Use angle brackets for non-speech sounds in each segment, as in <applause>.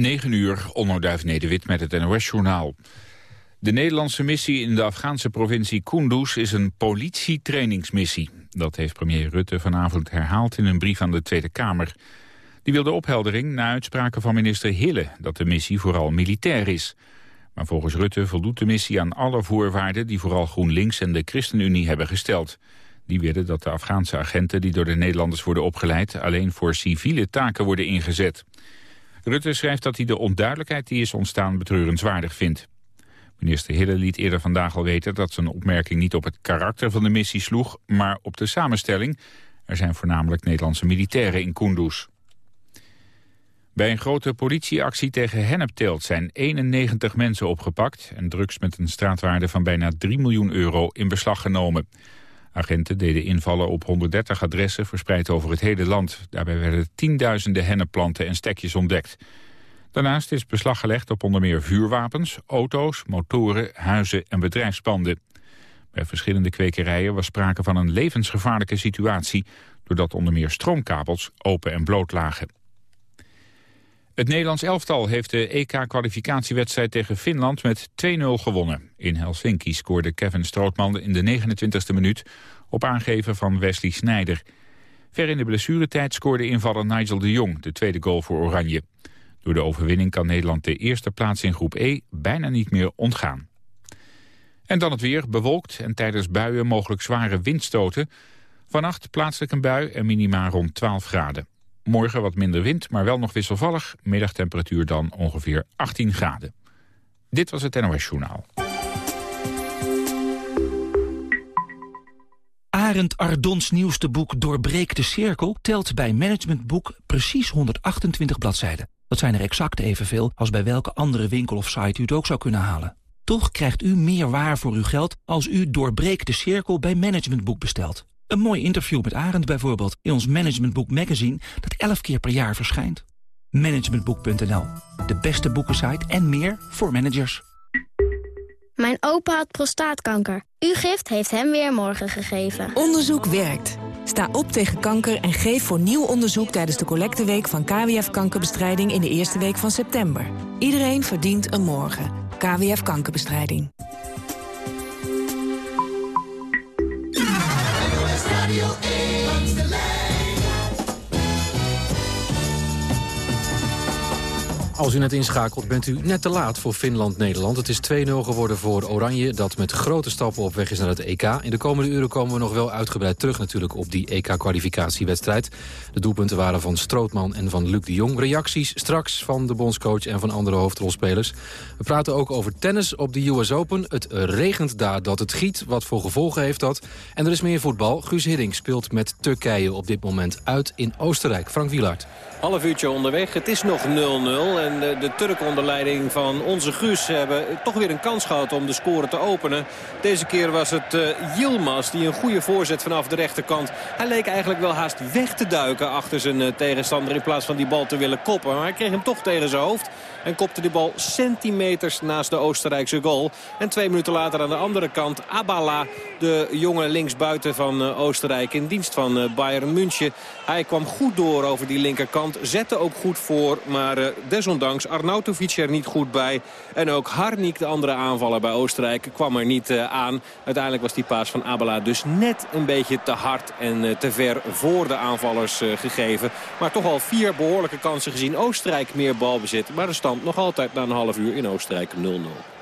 9 uur, Onnoduif Nederwit met het NOS-journaal. De Nederlandse missie in de Afghaanse provincie Kunduz is een politietrainingsmissie. Dat heeft premier Rutte vanavond herhaald in een brief aan de Tweede Kamer. Die wilde opheldering na uitspraken van minister Hille dat de missie vooral militair is. Maar volgens Rutte voldoet de missie aan alle voorwaarden die vooral GroenLinks en de ChristenUnie hebben gesteld. Die willen dat de Afghaanse agenten die door de Nederlanders worden opgeleid alleen voor civiele taken worden ingezet. Rutte schrijft dat hij de onduidelijkheid die is ontstaan betreurenswaardig vindt. Minister Hille liet eerder vandaag al weten dat zijn opmerking niet op het karakter van de missie sloeg, maar op de samenstelling. Er zijn voornamelijk Nederlandse militairen in Kunduz. Bij een grote politieactie tegen hennepteelt zijn 91 mensen opgepakt... en drugs met een straatwaarde van bijna 3 miljoen euro in beslag genomen. Agenten deden invallen op 130 adressen verspreid over het hele land. Daarbij werden tienduizenden hennepplanten en stekjes ontdekt. Daarnaast is beslag gelegd op onder meer vuurwapens, auto's, motoren, huizen en bedrijfspanden. Bij verschillende kwekerijen was sprake van een levensgevaarlijke situatie... doordat onder meer stroomkabels open en bloot lagen. Het Nederlands elftal heeft de EK-kwalificatiewedstrijd tegen Finland met 2-0 gewonnen. In Helsinki scoorde Kevin Strootman in de 29e minuut op aangeven van Wesley Sneijder. Ver in de blessuretijd scoorde invaller Nigel de Jong de tweede goal voor Oranje. Door de overwinning kan Nederland de eerste plaats in groep E bijna niet meer ontgaan. En dan het weer, bewolkt en tijdens buien mogelijk zware windstoten. Vannacht plaatselijk een bui en minima rond 12 graden. Morgen wat minder wind, maar wel nog wisselvallig. Middagtemperatuur dan ongeveer 18 graden. Dit was het NOS Journaal. Arend Ardons nieuwste boek Doorbreek de Cirkel... telt bij Managementboek precies 128 bladzijden. Dat zijn er exact evenveel als bij welke andere winkel of site u het ook zou kunnen halen. Toch krijgt u meer waar voor uw geld als u Doorbreek de Cirkel bij Managementboek bestelt. Een mooi interview met Arend bijvoorbeeld in ons Managementboek magazine dat elf keer per jaar verschijnt. Managementboek.nl, de beste boekensite en meer voor managers. Mijn opa had prostaatkanker. Uw gift heeft hem weer morgen gegeven. Onderzoek werkt. Sta op tegen kanker en geef voor nieuw onderzoek tijdens de collecteweek van KWF Kankerbestrijding in de eerste week van september. Iedereen verdient een morgen. KWF Kankerbestrijding. Radio A. Als u net inschakelt, bent u net te laat voor Finland-Nederland. Het is 2-0 geworden voor Oranje, dat met grote stappen op weg is naar het EK. In de komende uren komen we nog wel uitgebreid terug natuurlijk op die EK-kwalificatiewedstrijd. De doelpunten waren van Strootman en van Luc de Jong. Reacties straks van de bondscoach en van andere hoofdrolspelers. We praten ook over tennis op de US Open. Het regent daar dat het giet. Wat voor gevolgen heeft dat? En er is meer voetbal. Guus Hiddink speelt met Turkije op dit moment uit in Oostenrijk. Frank Wielaert. Half uurtje onderweg. Het is nog 0-0. En de, Turken onder leiding van onze Guus hebben toch weer een kans gehad om de score te openen. Deze keer was het uh, Yilmaz die een goede voorzet vanaf de rechterkant. Hij leek eigenlijk wel haast weg te duiken achter zijn uh, tegenstander in plaats van die bal te willen koppen. Maar hij kreeg hem toch tegen zijn hoofd. En kopte die bal centimeters naast de Oostenrijkse goal. En twee minuten later aan de andere kant Abala, de jonge linksbuiten van uh, Oostenrijk in dienst van Bayern München. Hij kwam goed door over die linkerkant, zette ook goed voor, maar desondanks Arnautovic er niet goed bij. En ook Harnik, de andere aanvaller bij Oostenrijk, kwam er niet aan. Uiteindelijk was die paas van Abela dus net een beetje te hard en te ver voor de aanvallers gegeven. Maar toch al vier behoorlijke kansen gezien. Oostenrijk meer balbezit, maar de stand nog altijd na een half uur in Oostenrijk 0-0.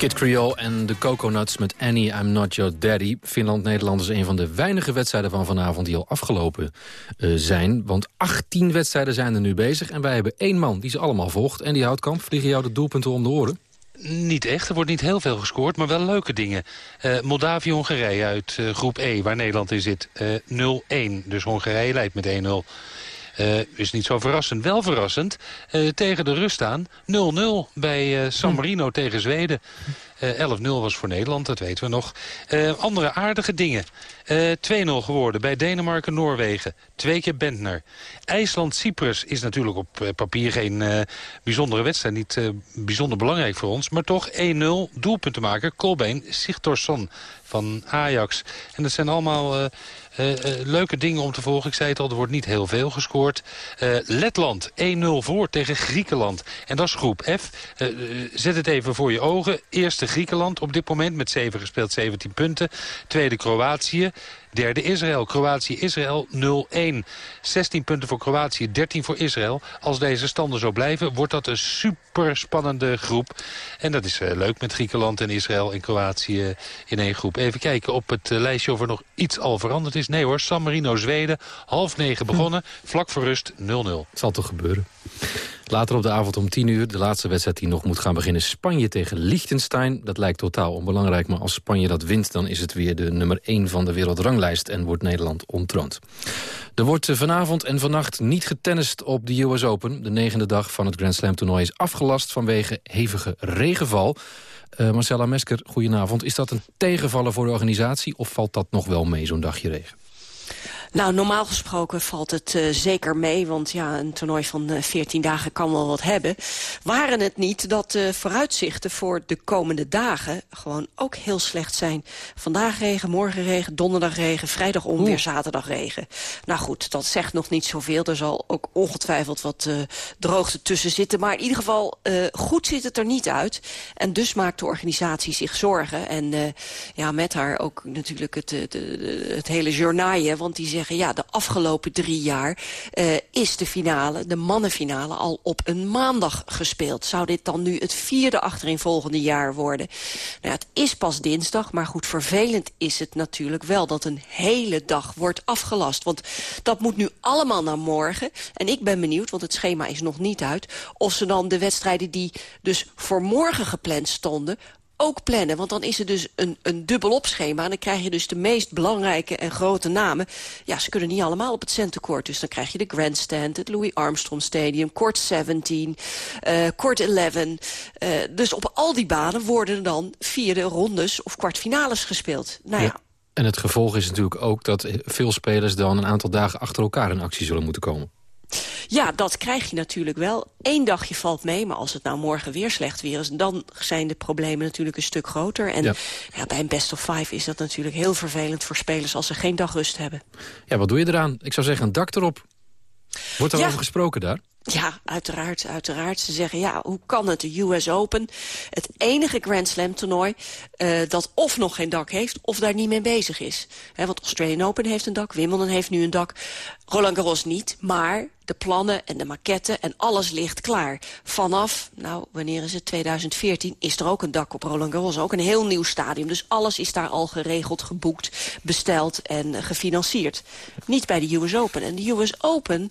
Kid Creole en de Coconuts met Annie, I'm Not Your Daddy. Finland-Nederland is een van de weinige wedstrijden van vanavond die al afgelopen eh, zijn. Want 18 wedstrijden zijn er nu bezig en wij hebben één man die ze allemaal volgt. En die houdt kamp. Vliegen jou de doelpunten om de oren? Niet echt, er wordt niet heel veel gescoord, maar wel leuke dingen. Eh, Moldavië-Hongarije uit eh, groep E, waar Nederland in zit, eh 0-1. Dus Hongarije leidt met 1-0. Eh, is niet zo verrassend. Wel verrassend, eh, tegen de rust aan 0-0 bij eh, San Marino tegen Zweden. Eh 11-0 was voor Nederland, dat weten we nog. Andere aardige dingen. Eh 2-0 geworden bij Denemarken-Noorwegen. Twee keer Bentner. IJsland-Cyprus is natuurlijk op papier geen bijzondere wedstrijd. Niet bijzonder belangrijk voor ons. Maar toch 1-0 doelpuntenmaker Colbein Sigtorsson van Ajax. En dat zijn allemaal eh, eh, leuke dingen om te volgen. Ik zei het al, er wordt niet heel veel gescoord. Eh, Letland 1-0 voor tegen Griekenland. En dat is groep F. Zet het even voor je ogen. Eerste Griekenland op dit moment met 7 gespeeld, 17 punten. Tweede Kroatië. Derde Israël. Kroatië-Israël 0-1. 16 punten voor Kroatië, 13 voor Israël. Als deze standen zo blijven, wordt dat een super spannende groep. En dat is eh, leuk met Griekenland en Israël en Kroatië in één groep. Even kijken op het eh, lijstje of er nog iets al veranderd is. Nee hoor, San Marino, Zweden. Half negen begonnen, vlak voor rust 0-0. Het zal toch gebeuren. Later op de avond om 10 uur, de laatste wedstrijd die nog moet gaan beginnen... Spanje tegen Liechtenstein. Dat lijkt totaal onbelangrijk, maar als Spanje dat wint... dan is het weer de nummer 1 van de wereldranglijst en wordt Nederland ontroond. Er wordt vanavond en vannacht niet getennist op de US Open. De negende dag van het Grand Slam toernooi is afgelast vanwege hevige regenval. Eh, Marcella Mesker, goedenavond. Is dat een tegenvaller voor de organisatie of valt dat nog wel mee, zo'n dagje regen? Nou, normaal gesproken valt het uh, zeker mee. Want ja, een toernooi van uh, 14 dagen kan wel wat hebben. Waren het niet dat de vooruitzichten voor de komende dagen... gewoon ook heel slecht zijn. Vandaag regen, morgen regen, donderdag regen, vrijdag onweer, zaterdag regen. Nou goed, dat zegt nog niet zoveel. Er zal ook ongetwijfeld wat uh, droogte tussen zitten. Maar in ieder geval, goed ziet het er niet uit. En dus maakt de organisatie zich zorgen. En ja, met haar ook natuurlijk het, het, het hele journaaien. Want die ja, de afgelopen drie jaar uh, is de finale, de mannenfinale, al op een maandag gespeeld. Zou dit dan nu het vierde volgende jaar worden? Nou, het is pas dinsdag, maar goed, vervelend is het natuurlijk wel dat een hele dag wordt afgelast. Want dat moet nu allemaal naar morgen. En ik ben benieuwd, want het schema is nog niet uit... of ze dan de wedstrijden die dus voor morgen gepland stonden ook plannen. Want dan is er dus een, een dubbelop schema. En dan krijg je dus de meest belangrijke en grote namen. Ja, ze kunnen niet allemaal op het centercourt. Dus dan krijg je de Grandstand, het Louis Armstrong Stadium... Court 17, uh, Court 11. Uh, dus op al die banen worden dan vierde rondes of kwartfinales gespeeld. Nou ja. ja. En het gevolg is natuurlijk ook dat veel spelers dan een aantal dagen achter elkaar in actie zullen moeten komen. Ja, dat krijg je natuurlijk wel. Eén dagje valt mee, maar als het nou morgen weer slecht weer is... dan zijn de problemen natuurlijk een stuk groter. En ja. ja bij een best of five is dat natuurlijk heel vervelend voor spelers... als ze geen dagrust hebben. Ja, wat doe je eraan? Ik zou zeggen, een dak erop. Wordt er ja. over gesproken daar? Ja, uiteraard, uiteraard. Ze zeggen, ja, hoe kan het, de US Open... het enige Grand Slam toernooi uh, dat of nog geen dak heeft... of daar niet mee bezig is. He, want Australian Open heeft een dak, Wimbledon heeft nu een dak... Roland Garros niet, maar de plannen en de maquetten en alles ligt klaar. Vanaf, nou, wanneer is het, 2014, is er ook een dak op Roland Garros. Ook een heel nieuw stadium. Dus alles is daar al geregeld, geboekt, besteld en gefinancierd. Niet bij de US Open. En de US Open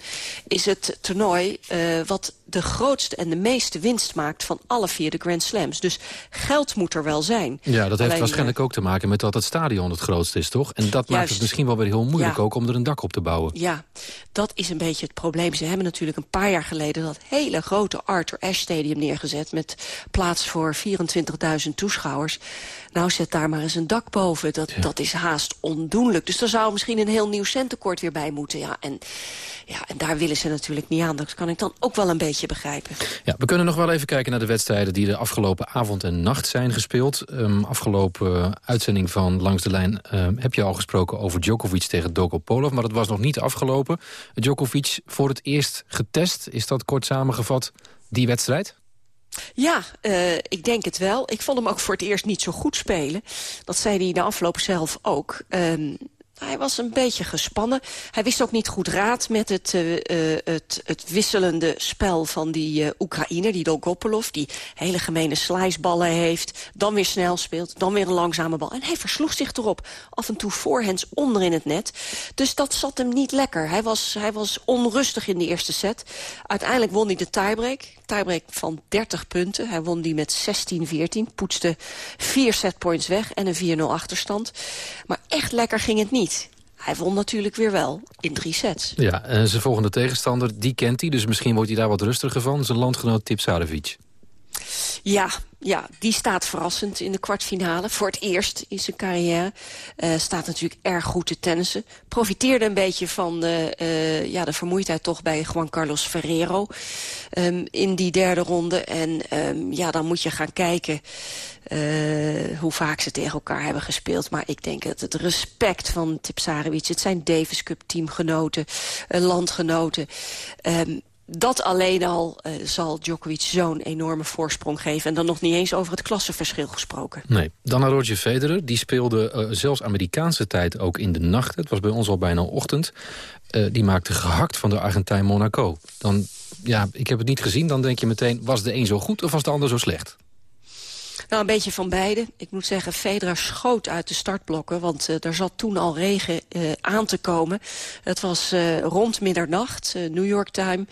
is het toernooi uh, wat de grootste en de meeste winst maakt van alle vier de Grand Slams. Dus geld moet er wel zijn. Ja, dat heeft Alleen, waarschijnlijk ook te maken met dat het stadion het grootste is, toch? En dat juist, maakt het misschien wel weer heel moeilijk ja. ook om er een dak op te bouwen. Ja, dat is een beetje het probleem. Ze hebben natuurlijk een paar jaar geleden dat hele grote Arthur Ashe Stadium neergezet... met plaats voor 24.000 toeschouwers. Nou, zet daar maar eens een dak boven. Dat, ja. dat is haast ondoenlijk. Dus daar zou misschien een heel nieuw centenkort weer bij moeten. Ja, en, ja, en daar willen ze natuurlijk niet aan. Dat kan ik dan ook wel een beetje begrijpen. Ja, we kunnen nog wel even kijken naar de wedstrijden... die de afgelopen avond en nacht zijn gespeeld. Um, afgelopen uh, uitzending van Langs de Lijn um, heb je al gesproken over Djokovic tegen Dokopolov. Maar dat was nog niet afgelopen. Djokovic voor het eerst getest. Is dat kort samengevat die wedstrijd? Ja, uh, ik denk het wel. Ik vond hem ook voor het eerst niet zo goed spelen. Dat zei hij de afloop zelf ook. Um, hij was een beetje gespannen. Hij wist ook niet goed raad met het, uh, uh, het, het wisselende spel van die uh, Oekraïner, die Dolgopolov... die hele gemene sliceballen heeft, dan weer snel speelt... dan weer een langzame bal. En hij versloeg zich erop. Af en toe voorhands onder in het net. Dus dat zat hem niet lekker. Hij was, hij was onrustig in de eerste set. Uiteindelijk won hij de tiebreak. Tiebreak van 30 punten. Hij won die met 16-14. Poetste vier setpoints weg en een 4-0 achterstand. Maar echt lekker ging het niet. Hij won natuurlijk weer wel in drie sets. Ja, en zijn volgende tegenstander, die kent hij. Dus misschien wordt hij daar wat rustiger van. Zijn landgenoot Tip Sarevic. Ja, ja, die staat verrassend in de kwartfinale. Voor het eerst in zijn carrière. Uh, staat natuurlijk erg goed te tennissen. Profiteerde een beetje van de, uh, ja, de vermoeidheid toch bij Juan Carlos Ferrero. Um, in die derde ronde. En um, ja, dan moet je gaan kijken uh, hoe vaak ze tegen elkaar hebben gespeeld. Maar ik denk dat het respect van Tipsarevic... het zijn Davis Cup teamgenoten, landgenoten... Um, dat alleen al uh, zal Djokovic zo'n enorme voorsprong geven. En dan nog niet eens over het klassenverschil gesproken. Nee. Dan naar Roger Federer. Die speelde uh, zelfs Amerikaanse tijd ook in de nacht. Het was bij ons al bijna ochtend. Uh, die maakte gehakt van de Argentijn Monaco. Dan, ja, ik heb het niet gezien. Dan denk je meteen, was de een zo goed of was de ander zo slecht? Nou, een beetje van beide. Ik moet zeggen, Federer schoot uit de startblokken... want er zat toen al regen uh, aan te komen. Het was uh, rond middernacht, New York time.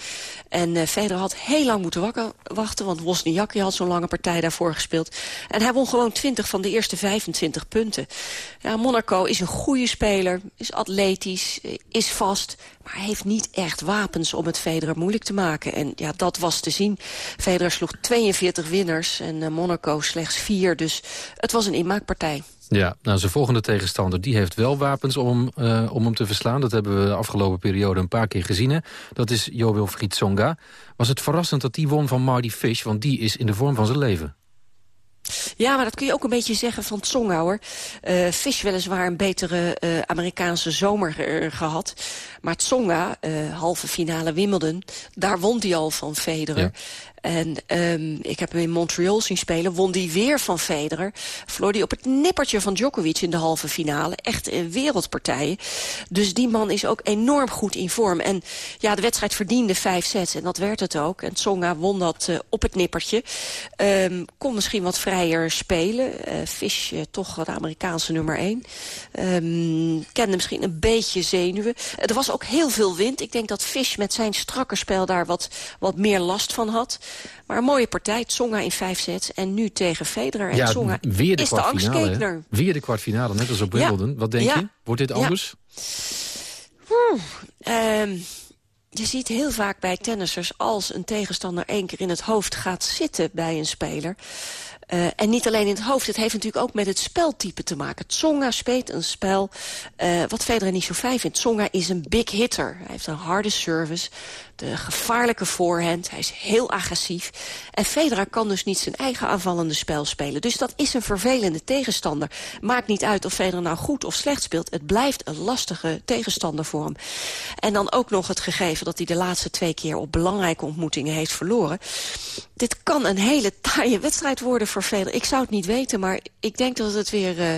En Federer had heel lang moeten wachten... want Wozniacki had zo'n lange partij daarvoor gespeeld. En hij won gewoon 20 van de eerste 25 punten. Ja, Monaco is een goede speler, is atletisch, is vast... maar heeft niet echt wapens om het Federer moeilijk te maken. En ja, dat was te zien. Federer sloeg 42 winners en Monaco slechts vier. Dus het was een inmaakpartij. Ja, nou, zijn volgende tegenstander die heeft wel wapens om, uh, om hem te verslaan. Dat hebben we de afgelopen periode een paar keer gezien. Hè? Dat is Jo Wilfried Tsonga. Was het verrassend dat die won van Marty Fish? Want die is in de vorm van zijn leven. Ja, maar dat kun je ook een beetje zeggen van Tsonga, hoor. Uh, Fish weliswaar een betere uh, Amerikaanse zomer gehad. Maar Tsonga, halve finale Wimbledon, daar won hij al van Federer. En um, ik heb hem in Montreal zien spelen. Won die weer van Federer. Verloor die op het nippertje van Djokovic in de halve finale. Echt uh, wereldpartijen. Dus die man is ook enorm goed in vorm. En ja, de wedstrijd verdiende vijf sets. En dat werd het ook. En Tsonga won dat uh, op het nippertje. Um, kon misschien wat vrijer spelen. Uh, Fish toch de Amerikaanse nummer één. Um, kende misschien een beetje zenuwen. er was ook heel veel wind. Ik denk dat Fish met zijn strakke spel daar wat, wat meer last van had. Maar een mooie partij. Tsonga in vijf sets. En nu tegen Federer. En ja, Tsonga weer de is de angstkekener. Weer de kwartfinale, net als op Wimbledon. Ja. Wat denk ja. je? Wordt dit anders? Um, je ziet heel vaak bij tennissers... als een tegenstander één keer in het hoofd gaat zitten bij een speler... Uh, en niet alleen in het hoofd, het heeft natuurlijk ook met het speltype te maken. Tsonga speelt een spel uh, wat Federer niet zo fijn vindt. Tsonga is een big hitter. Hij heeft een harde service, de gevaarlijke voorhand. Hij is heel agressief. En Federer kan dus niet zijn eigen aanvallende spel spelen. Dus dat is een vervelende tegenstander. Maakt niet uit of Federer nou goed of slecht speelt. Het blijft een lastige tegenstander voor hem. En dan ook nog het gegeven dat hij de laatste twee keer op belangrijke ontmoetingen heeft verloren. Dit kan een hele taaie wedstrijd worden voor Federer. Ik zou het niet weten, maar ik denk dat het weer uh,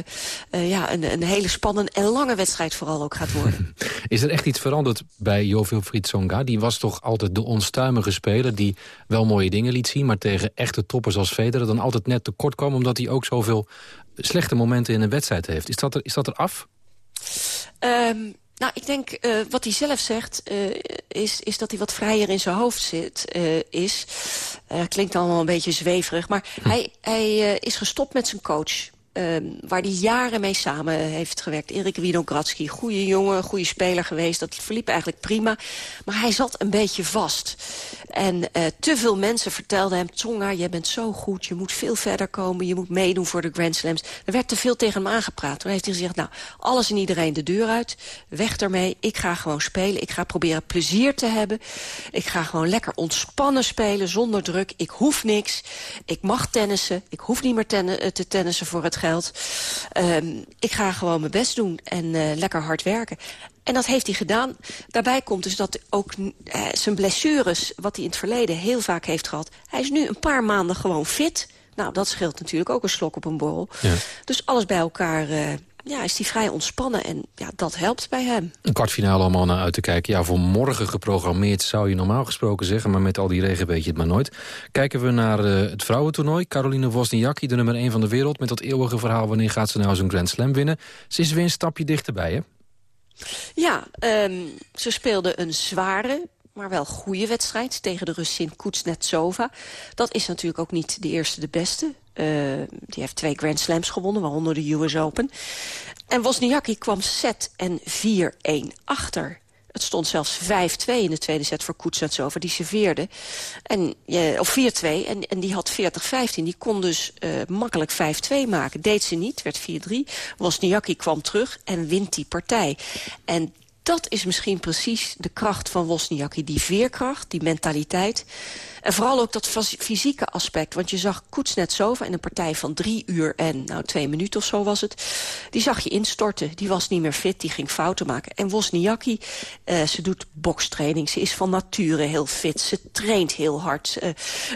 uh, ja, een, een hele spannende en lange wedstrijd vooral ook gaat worden. <laughs> Is er echt iets veranderd bij Jo Wilfried? Die was toch altijd de onstuimige speler die wel mooie dingen liet zien... maar tegen echte toppers als Federer dan altijd net tekort kwam... omdat hij ook zoveel slechte momenten in een wedstrijd heeft. Is dat er, is dat er af? Um, nou, ik denk uh, wat hij zelf zegt uh, is, is dat hij wat vrijer in zijn hoofd zit, uh, is. klinkt allemaal een beetje zweverig, maar hm. hij, hij is gestopt met zijn coach. Um, waar hij jaren mee samen heeft gewerkt. Erik Winogradski, goede jongen, goede speler geweest. Dat verliep eigenlijk prima. Maar hij zat een beetje vast. En uh, te veel mensen vertelden hem... Tsonga, jij bent zo goed, je moet veel verder komen... je moet meedoen voor de Grand Slams. Er werd te veel tegen hem aangepraat. Toen heeft hij gezegd, nou, alles en iedereen de deur uit. Weg ermee, ik ga gewoon spelen. Ik ga proberen plezier te hebben. Ik ga gewoon lekker ontspannen spelen, zonder druk. Ik hoef niks. Ik mag tennissen. Ik hoef niet meer ten te tennissen voor het geld. Um, ik ga gewoon mijn best doen en uh, lekker hard werken. En dat heeft hij gedaan. Daarbij komt dus dat ook uh, zijn blessures, wat hij in het verleden heel vaak heeft gehad... hij is nu een paar maanden gewoon fit. Nou, dat scheelt natuurlijk ook een slok op een borrel. Ja. Dus alles bij elkaar... Uh, ja, is hij vrij ontspannen en ja, dat helpt bij hem. Een kwartfinale allemaal naar uit te kijken. Ja, voor morgen geprogrammeerd zou je normaal gesproken zeggen... maar met al die regen weet je het maar nooit. Kijken we naar uh, het vrouwentoernooi. Caroline Wozniacki, de nummer 1 van de wereld... met dat eeuwige verhaal wanneer gaat ze nou zo'n Grand Slam winnen. Ze is weer een stapje dichterbij, hè? Ja, um, ze speelde een zware, maar wel goede wedstrijd tegen de Russin Kuznetsova. Dat is natuurlijk ook niet de eerste de beste. Uh, die heeft twee Grand Slams gewonnen, waaronder de US Open. En Wozniacki kwam set en 4-1 achter. Het stond zelfs 5-2 in de tweede set voor Kuznetsova. Die serveerde. En, uh, of 4-2. En, en die had 40-15. Die kon dus uh, makkelijk 5-2 maken. Deed ze niet. Werd 4-3. Wozniacki kwam terug en wint die partij. En dat is misschien precies de kracht van Wozniacki. Die veerkracht, die mentaliteit. En vooral ook dat fysieke aspect. Want je zag Kuznetsova in een partij van drie uur en nou, twee minuten of zo was het. Die zag je instorten. Die was niet meer fit, die ging fouten maken. En Wozniacki, uh, ze doet bokstraining. Ze is van nature heel fit. Ze traint heel hard.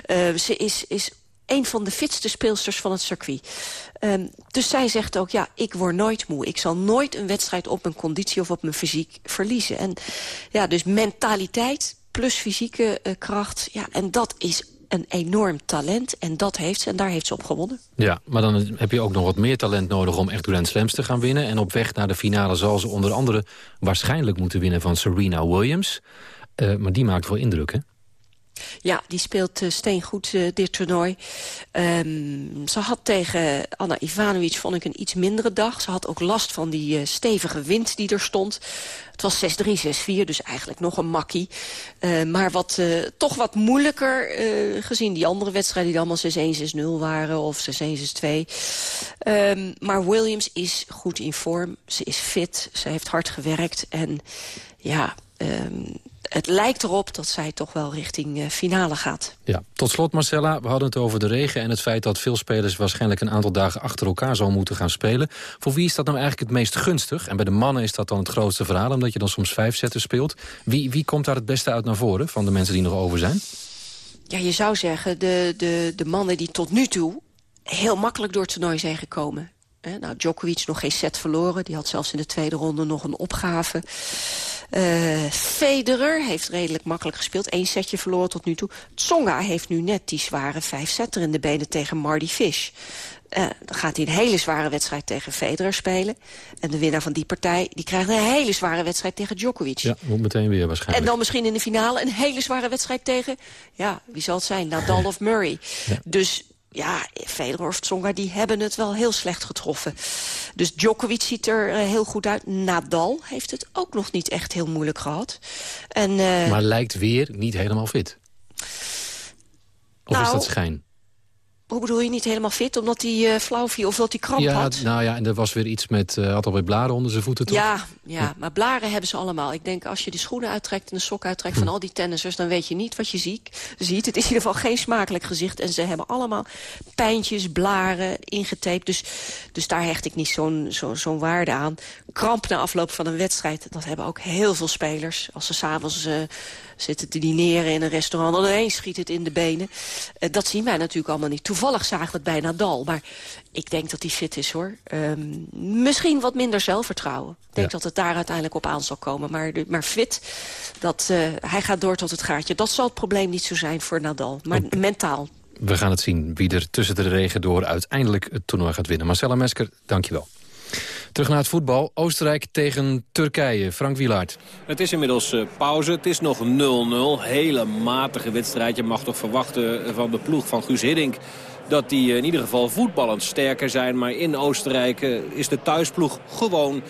Uh, uh, ze is, is een van de fitste speelsters van het circuit. Um, dus zij zegt ook, ja, ik word nooit moe. Ik zal nooit een wedstrijd op mijn conditie of op mijn fysiek verliezen. En ja, dus mentaliteit plus fysieke uh, kracht. Ja, en dat is een enorm talent. En dat heeft ze, en daar heeft ze op gewonnen. Ja, maar dan heb je ook nog wat meer talent nodig om echt Grand Slams te gaan winnen. En op weg naar de finale zal ze onder andere waarschijnlijk moeten winnen van Serena Williams. Uh, maar die maakt wel indruk, hè? Ja, die speelt uh, steengoed uh, dit toernooi. Um, ze had tegen Anna Ivanovic, vond ik, een iets mindere dag. Ze had ook last van die uh, stevige wind die er stond. Het was 6-3, 6-4, dus eigenlijk nog een makkie. maar wat, toch wat moeilijker, gezien die andere wedstrijden... die allemaal 6-1, 6-0 waren of 6-1, 6-2. Um, maar Williams is goed in vorm. Ze is fit, ze heeft hard gewerkt. En ja... Um, het lijkt erop dat zij toch wel richting uh, finale gaat. Ja, tot slot Marcella, we hadden het over de regen... en het feit dat veel spelers waarschijnlijk een aantal dagen achter elkaar... zal moeten gaan spelen. Voor wie is dat nou eigenlijk het meest gunstig? En bij de mannen is dat dan het grootste verhaal... omdat je dan soms vijf zetten speelt. Wie, wie komt daar het beste uit naar voren van de mensen die nog over zijn? Ja, je zou zeggen, de, de, de mannen die tot nu toe... heel makkelijk door het toernooi zijn gekomen. Nou, Djokovic nog geen set verloren. Die had zelfs in de tweede ronde nog een opgave. Uh, Federer heeft redelijk makkelijk gespeeld. Eén setje verloren tot nu toe. Tsonga heeft nu net die zware vijf-setter in de benen tegen Marty Fish. Uh, dan gaat hij een hele zware wedstrijd tegen Federer spelen. En de winnaar van die partij die krijgt een hele zware wedstrijd tegen Djokovic. Ja, moet meteen weer waarschijnlijk. En dan misschien in de finale een hele zware wedstrijd tegen... ja, wie zal het zijn? Nadal <laughs> of Murray. Ja. Dus ja, Federer Tsonga, die hebben het wel heel slecht getroffen. Dus Djokovic ziet er uh, heel goed uit. Nadal heeft het ook nog niet echt heel moeilijk gehad. En, uh, maar lijkt weer niet helemaal fit. Of nou, is dat schijn? Hoe bedoel je niet helemaal fit? Omdat hij uh, flauw viel of dat hij kramp ja, had? Nou ja, en er was weer iets met... Uh, had alweer blaren onder zijn voeten, toch? Ja, ja, ja, maar blaren hebben ze allemaal. Ik denk, als je de schoenen uittrekt en de sok uittrekt... Hm. van al die tennissers, dan weet je niet wat je ziet. ziet. Het is in ieder geval geen smakelijk gezicht. En ze hebben allemaal pijntjes, blaren, ingetaped. Dus, dus daar hecht ik niet zo'n zo, zo'n waarde aan. Kramp na afloop van een wedstrijd, dat hebben ook heel veel spelers. Als ze s'avonds... Uh, zitten te dineren in een restaurant... en ineens schiet het in de benen. Uh, dat zien wij natuurlijk allemaal niet. Toevallig zagen we het bij Nadal, maar ik denk dat hij fit is, hoor. Um, misschien wat minder zelfvertrouwen. Ik denk ja. dat het daar uiteindelijk op aan zal komen. Maar, de, maar fit, dat, uh, hij gaat door tot het gaatje. Dat zal het probleem niet zo zijn voor Nadal, maar mentaal. We gaan het zien wie er tussen de regen door uiteindelijk het toernooi gaat winnen. Marcella Mesker, dank je wel. Terug naar het voetbal. Oostenrijk tegen Turkije. Frank Wielaert. Het is inmiddels uh, pauze. Het is nog 0-0. Hele matige wedstrijd. Je mag toch verwachten van de ploeg van Guus Hiddink dat die in ieder geval voetballend sterker zijn. Maar in Oostenrijk uh, is de thuisploeg gewoon uh,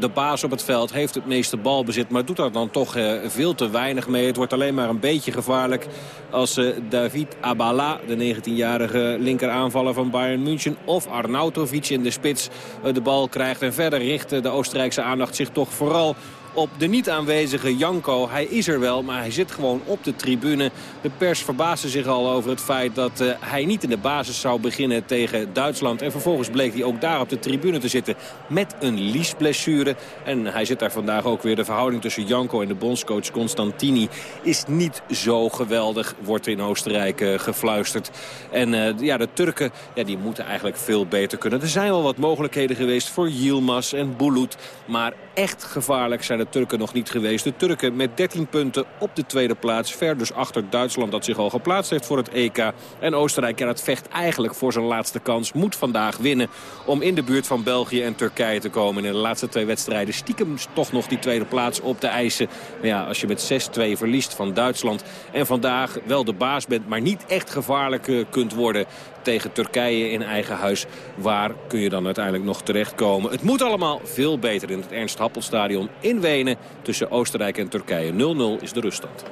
de baas op het veld. Heeft het meeste balbezit, maar doet daar dan toch veel te weinig mee. Het wordt alleen maar een beetje gevaarlijk als David Abala, de 19-jarige linkeraanvaller van Bayern München... of Arnautovic in de spits de bal krijgt. En verder richt de Oostenrijkse aandacht zich toch vooral op de niet aanwezige Janko. Hij is er wel, maar hij zit gewoon op de tribune. De pers verbaasde zich al over het feit dat uh, hij niet in de basis zou beginnen tegen Duitsland. En vervolgens bleek hij ook daar op de tribune te zitten met een liesblessure. En hij zit daar vandaag ook weer. De verhouding tussen Janko en de bondscoach Constantini is niet zo geweldig, wordt in Oostenrijk uh, gefluisterd. En uh, ja, de Turken ja, die moeten eigenlijk veel beter kunnen. Er zijn wel wat mogelijkheden geweest voor Yilmaz en Bulut. Maar echt gevaarlijk zijn de Turken nog niet geweest. De Turken met 13 punten op de tweede plaats. Ver dus achter Duitsland dat zich al geplaatst heeft voor het EK. En Oostenrijk, ja, dat vecht eigenlijk voor zijn laatste kans. Moet vandaag winnen om in de buurt van België en Turkije te komen. In de laatste twee wedstrijden stiekem toch nog die tweede plaats op te eisen. Maar ja, als je met 6-2 verliest van Duitsland en vandaag wel de baas bent... maar niet echt gevaarlijk uh, kunt worden tegen Turkije in eigen huis. Waar kun je dan uiteindelijk nog terechtkomen? Het moet allemaal veel beter in het Ernst Happelstadion in Wenen. Tussen Oostenrijk en Turkije 0-0 is de ruststand.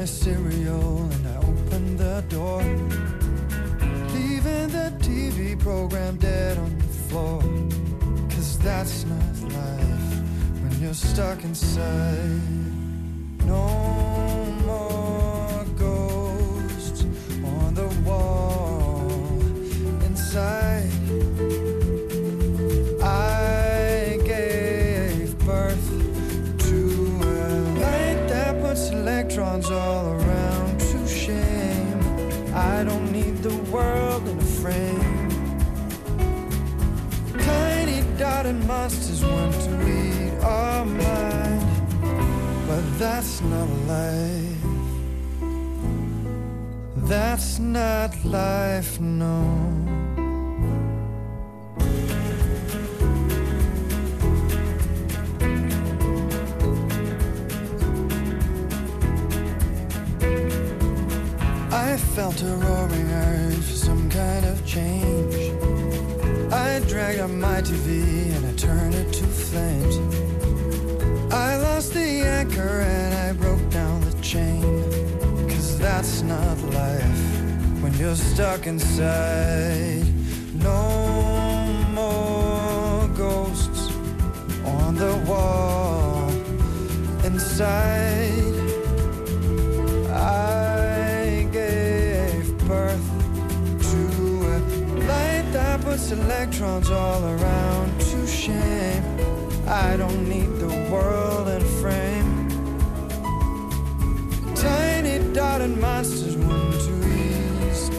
My cereal and I opened the door. Leaving the TV program dead on the floor. Cause that's not life when you're stuck inside. No more monsters want to eat our mind, but that's not life. That's not life, no. Stuck inside. No more ghosts on the wall inside. I gave birth to a light that puts electrons all around to shame. I don't need the world in frame. Tiny dotted monsters want to east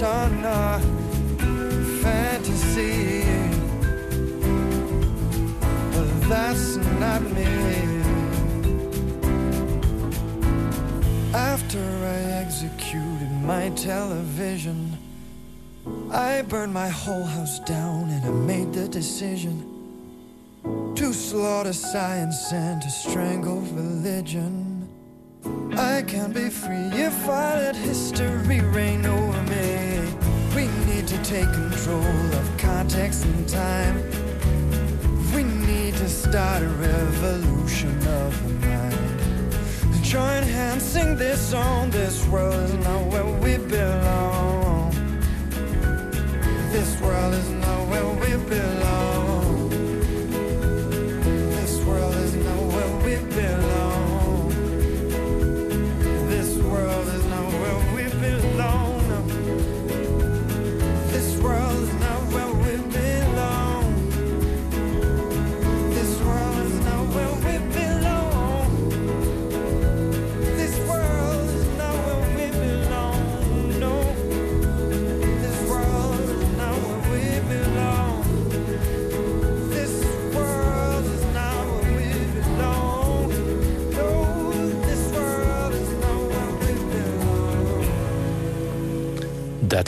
fantasy. But that's not me. After I executed my television, I burned my whole house down and I made the decision to slaughter science and to strangle religion. I can't be free if I let history reign over me. To take control of context and time. We need to start a revolution of the mind. Join hands, sing this song. This world is not where we belong. This world is not where we belong.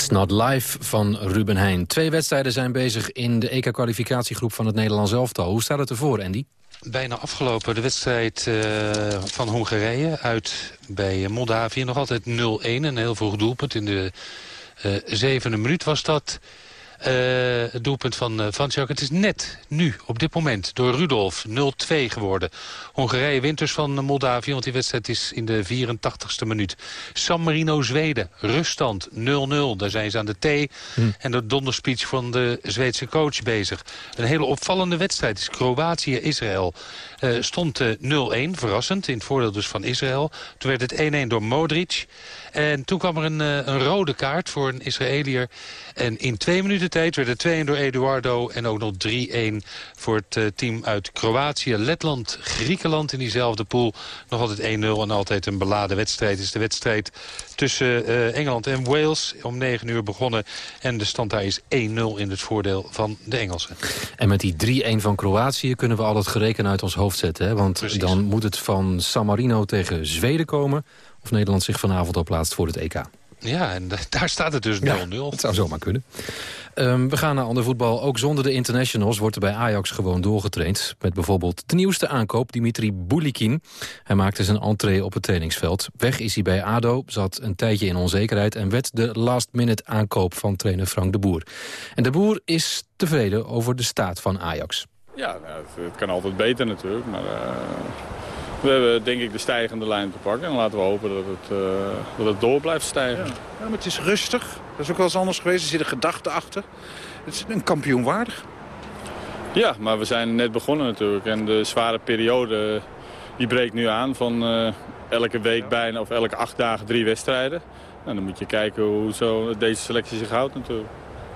That's Not Life van Ruben Heijn. Twee wedstrijden zijn bezig in de EK-kwalificatiegroep van het Nederlands elftal. Hoe staat het ervoor, Andy? Bijna afgelopen de wedstrijd eh, van Hongarije uit bij Moldavië. Nog altijd 0-1, een heel vroeg doelpunt. In de eh, zevende minuut was dat het doelpunt van uh, Vanciak. Het is net nu, op dit moment, door Rudolf 0-2 geworden. Hongarije wint dus van Moldavië, want die wedstrijd is in de 84ste minuut. San Marino, Zweden, ruststand 0-0. Daar zijn ze aan de thee en de donderspeech van de Zweedse coach bezig. Een hele opvallende wedstrijd is Kroatië-Israël. Eh, stond eh, 0-1, verrassend, in het voordeel dus van Israël. Toen werd het 1-1 door Modric. En toen kwam er een, eh, een rode kaart voor een Israëliër. En in twee minuten tijd werd het 2-1 door Eduardo. En ook nog 3-1 voor het eh, team uit Kroatië. Letland, Griekenland in diezelfde pool. Nog altijd 1-0 en altijd een beladen wedstrijd. Is de wedstrijd tussen eh, Engeland en Wales. Om 9 uur begonnen. En de stand daar is 1-0 in het voordeel van de Engelsen. En met die 3-1 van Kroatië kunnen we al het gereken uit ons hoofd zetten. Hè? Want dan moet het van San Marino tegen Zweden komen... of Nederland zich vanavond al plaatst voor het EK. Ja, en daar staat het dus 0-0. Het zou zomaar kunnen. Um, we gaan naar ander voetbal. Ook zonder de internationals wordt er bij Ajax gewoon doorgetraind. Met bijvoorbeeld de nieuwste aankoop, Dimitri Boulikin. Hij maakte zijn entree op het trainingsveld. Weg is hij bij ADO, zat een tijdje in onzekerheid... en werd de last-minute aankoop van trainer Frank de Boer. En de Boer is tevreden over de staat van Ajax. Ja, nou, het, het, kan altijd beter natuurlijk, maar... Uh... We hebben denk ik de stijgende lijn te pakken. En laten we hopen dat het, uh, dat het door blijft stijgen. Ja. ja. maar het is rustig. Dat is ook wel eens anders geweest. Er zit een gedachte achter. Het is een kampioen waardig. Ja, maar we zijn net begonnen natuurlijk. En de zware periode die breekt nu aan van uh, elke week bijna of elke acht dagen drie wedstrijden. En dan moet je kijken hoe zo deze selectie zich houdt natuurlijk.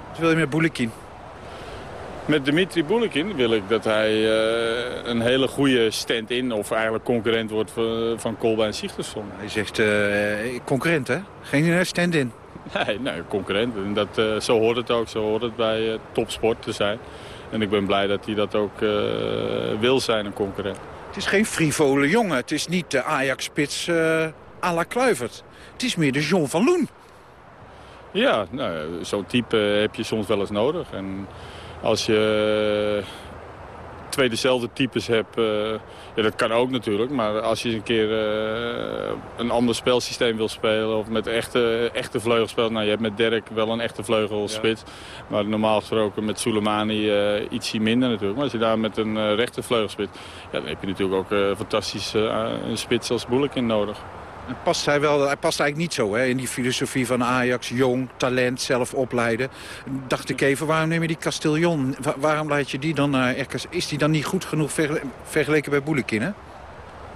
Dus wil je meer Boulikin? Met Dimitri Boulikin wil ik dat hij uh, een hele goede stand-in... of eigenlijk concurrent wordt van, van Kolbein Sigtersson. Hij zegt uh, concurrent, hè? Geen stand-in. Nee, nee, concurrent. En dat, uh, zo hoort het ook. Zo hoort het bij topsport te zijn. En ik ben blij dat hij dat ook eh, wil zijn, een concurrent. Het is geen frivole jongen. Het is niet de Ajax-spits eh à la Kluivert. Het is meer de John van Loen. Ja, nou, zo'n type heb je soms wel eens nodig. En als je twee dezelfde types hebt, eh, ja, dat kan ook natuurlijk. Maar als je eens een keer eh, een ander spelsysteem wil spelen of met echte, echte vleugels speelt. Nou, je hebt met Dirk wel een echte vleugelspits. Maar normaal gesproken met Soleimani eh ietsje minder natuurlijk. Maar als je daar met een eh, rechte vleugelspits, ja, dan heb je natuurlijk ook eh fantastisch eh, een spits als Boelekin nodig. Past hij, wel, hij past eigenlijk niet zo hè, in die filosofie van Ajax. Jong, talent, zelf opleiden. Dacht ik even, waarom neem je die Castillon? Wa- waarom leid je die dan naar? Is die dan niet goed genoeg vergele- vergeleken bij Boelekin?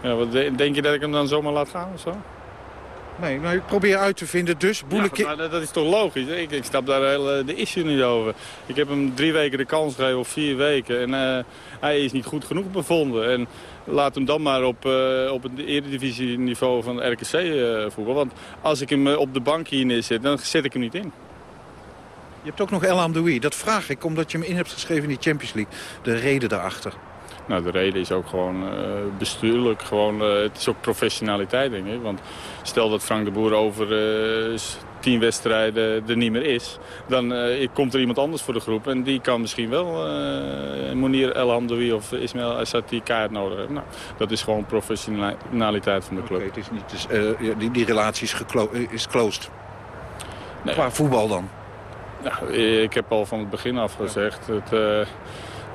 Ja, wat de- denk je dat ik hem dan zomaar laat gaan of zo? Nee, nou, ik probeer uit te vinden. Dus Boelekin... Ja, maar dat, is toch logisch? Ik, ik snap daar heel, eh, de issue niet over. Ik heb hem drie weken de kans gegeven, of vier weken. En eh, hij is niet goed genoeg bevonden. En laat hem dan maar op, eh, op het eredivisieniveau van RKC eh voetbal. Want als ik hem eh, op de bank hier neerzet, dan zet ik hem niet in. Je hebt ook nog El Amdoui. Dat vraag ik omdat je hem in hebt geschreven in die Champions League. De reden daarachter. Nou, de reden is ook gewoon eh, bestuurlijk. Gewoon, eh, het is ook professionaliteit, denk ik. Want stel dat Frank de Boer over eh, tien wedstrijden er niet meer is... dan komt er iemand anders voor de groep. En die kan misschien wel Monir El Hamdoui of Ismail Assati kaart nodig hebben. Nou, dat is gewoon professionaliteit van de club. Het is niet, dus, die, die relatie is, is closed. Nee. Qua voetbal dan. Nou, ik heb al van het begin af gezegd eh,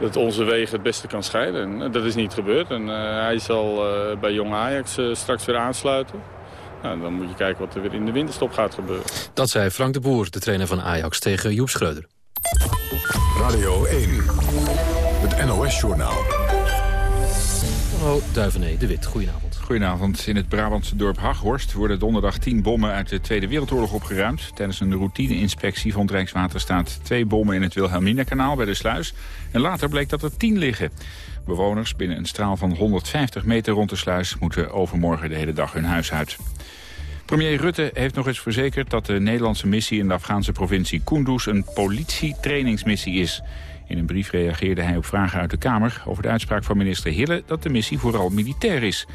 dat onze wegen het beste kan scheiden. En dat is niet gebeurd. En eh, hij zal eh, bij Jong Ajax eh, straks weer aansluiten. Nou, dan moet je kijken wat er weer in de winterstop gaat gebeuren. Dat zei Frank de Boer, de trainer van Ajax, tegen Joep Schreuder. Radio 1, het NOS-journaal. Hallo, Duivené, de Wit, goedenavond. Goedenavond. In het Brabantse dorp Haghorst worden donderdag tien bommen uit de Tweede Wereldoorlog opgeruimd. Tijdens een routine-inspectie vond Rijkswaterstaat twee bommen in het Wilhelmina-kanaal bij de sluis. En later bleek dat er tien liggen. Bewoners binnen een straal van 150 meter rond de sluis moeten overmorgen de hele dag hun huis uit. Premier Rutte heeft nog eens verzekerd dat de Nederlandse missie in de Afghaanse provincie Kunduz een politietrainingsmissie is. In een brief reageerde hij op vragen uit de Kamer over de uitspraak van minister Hille dat de missie vooral militair is.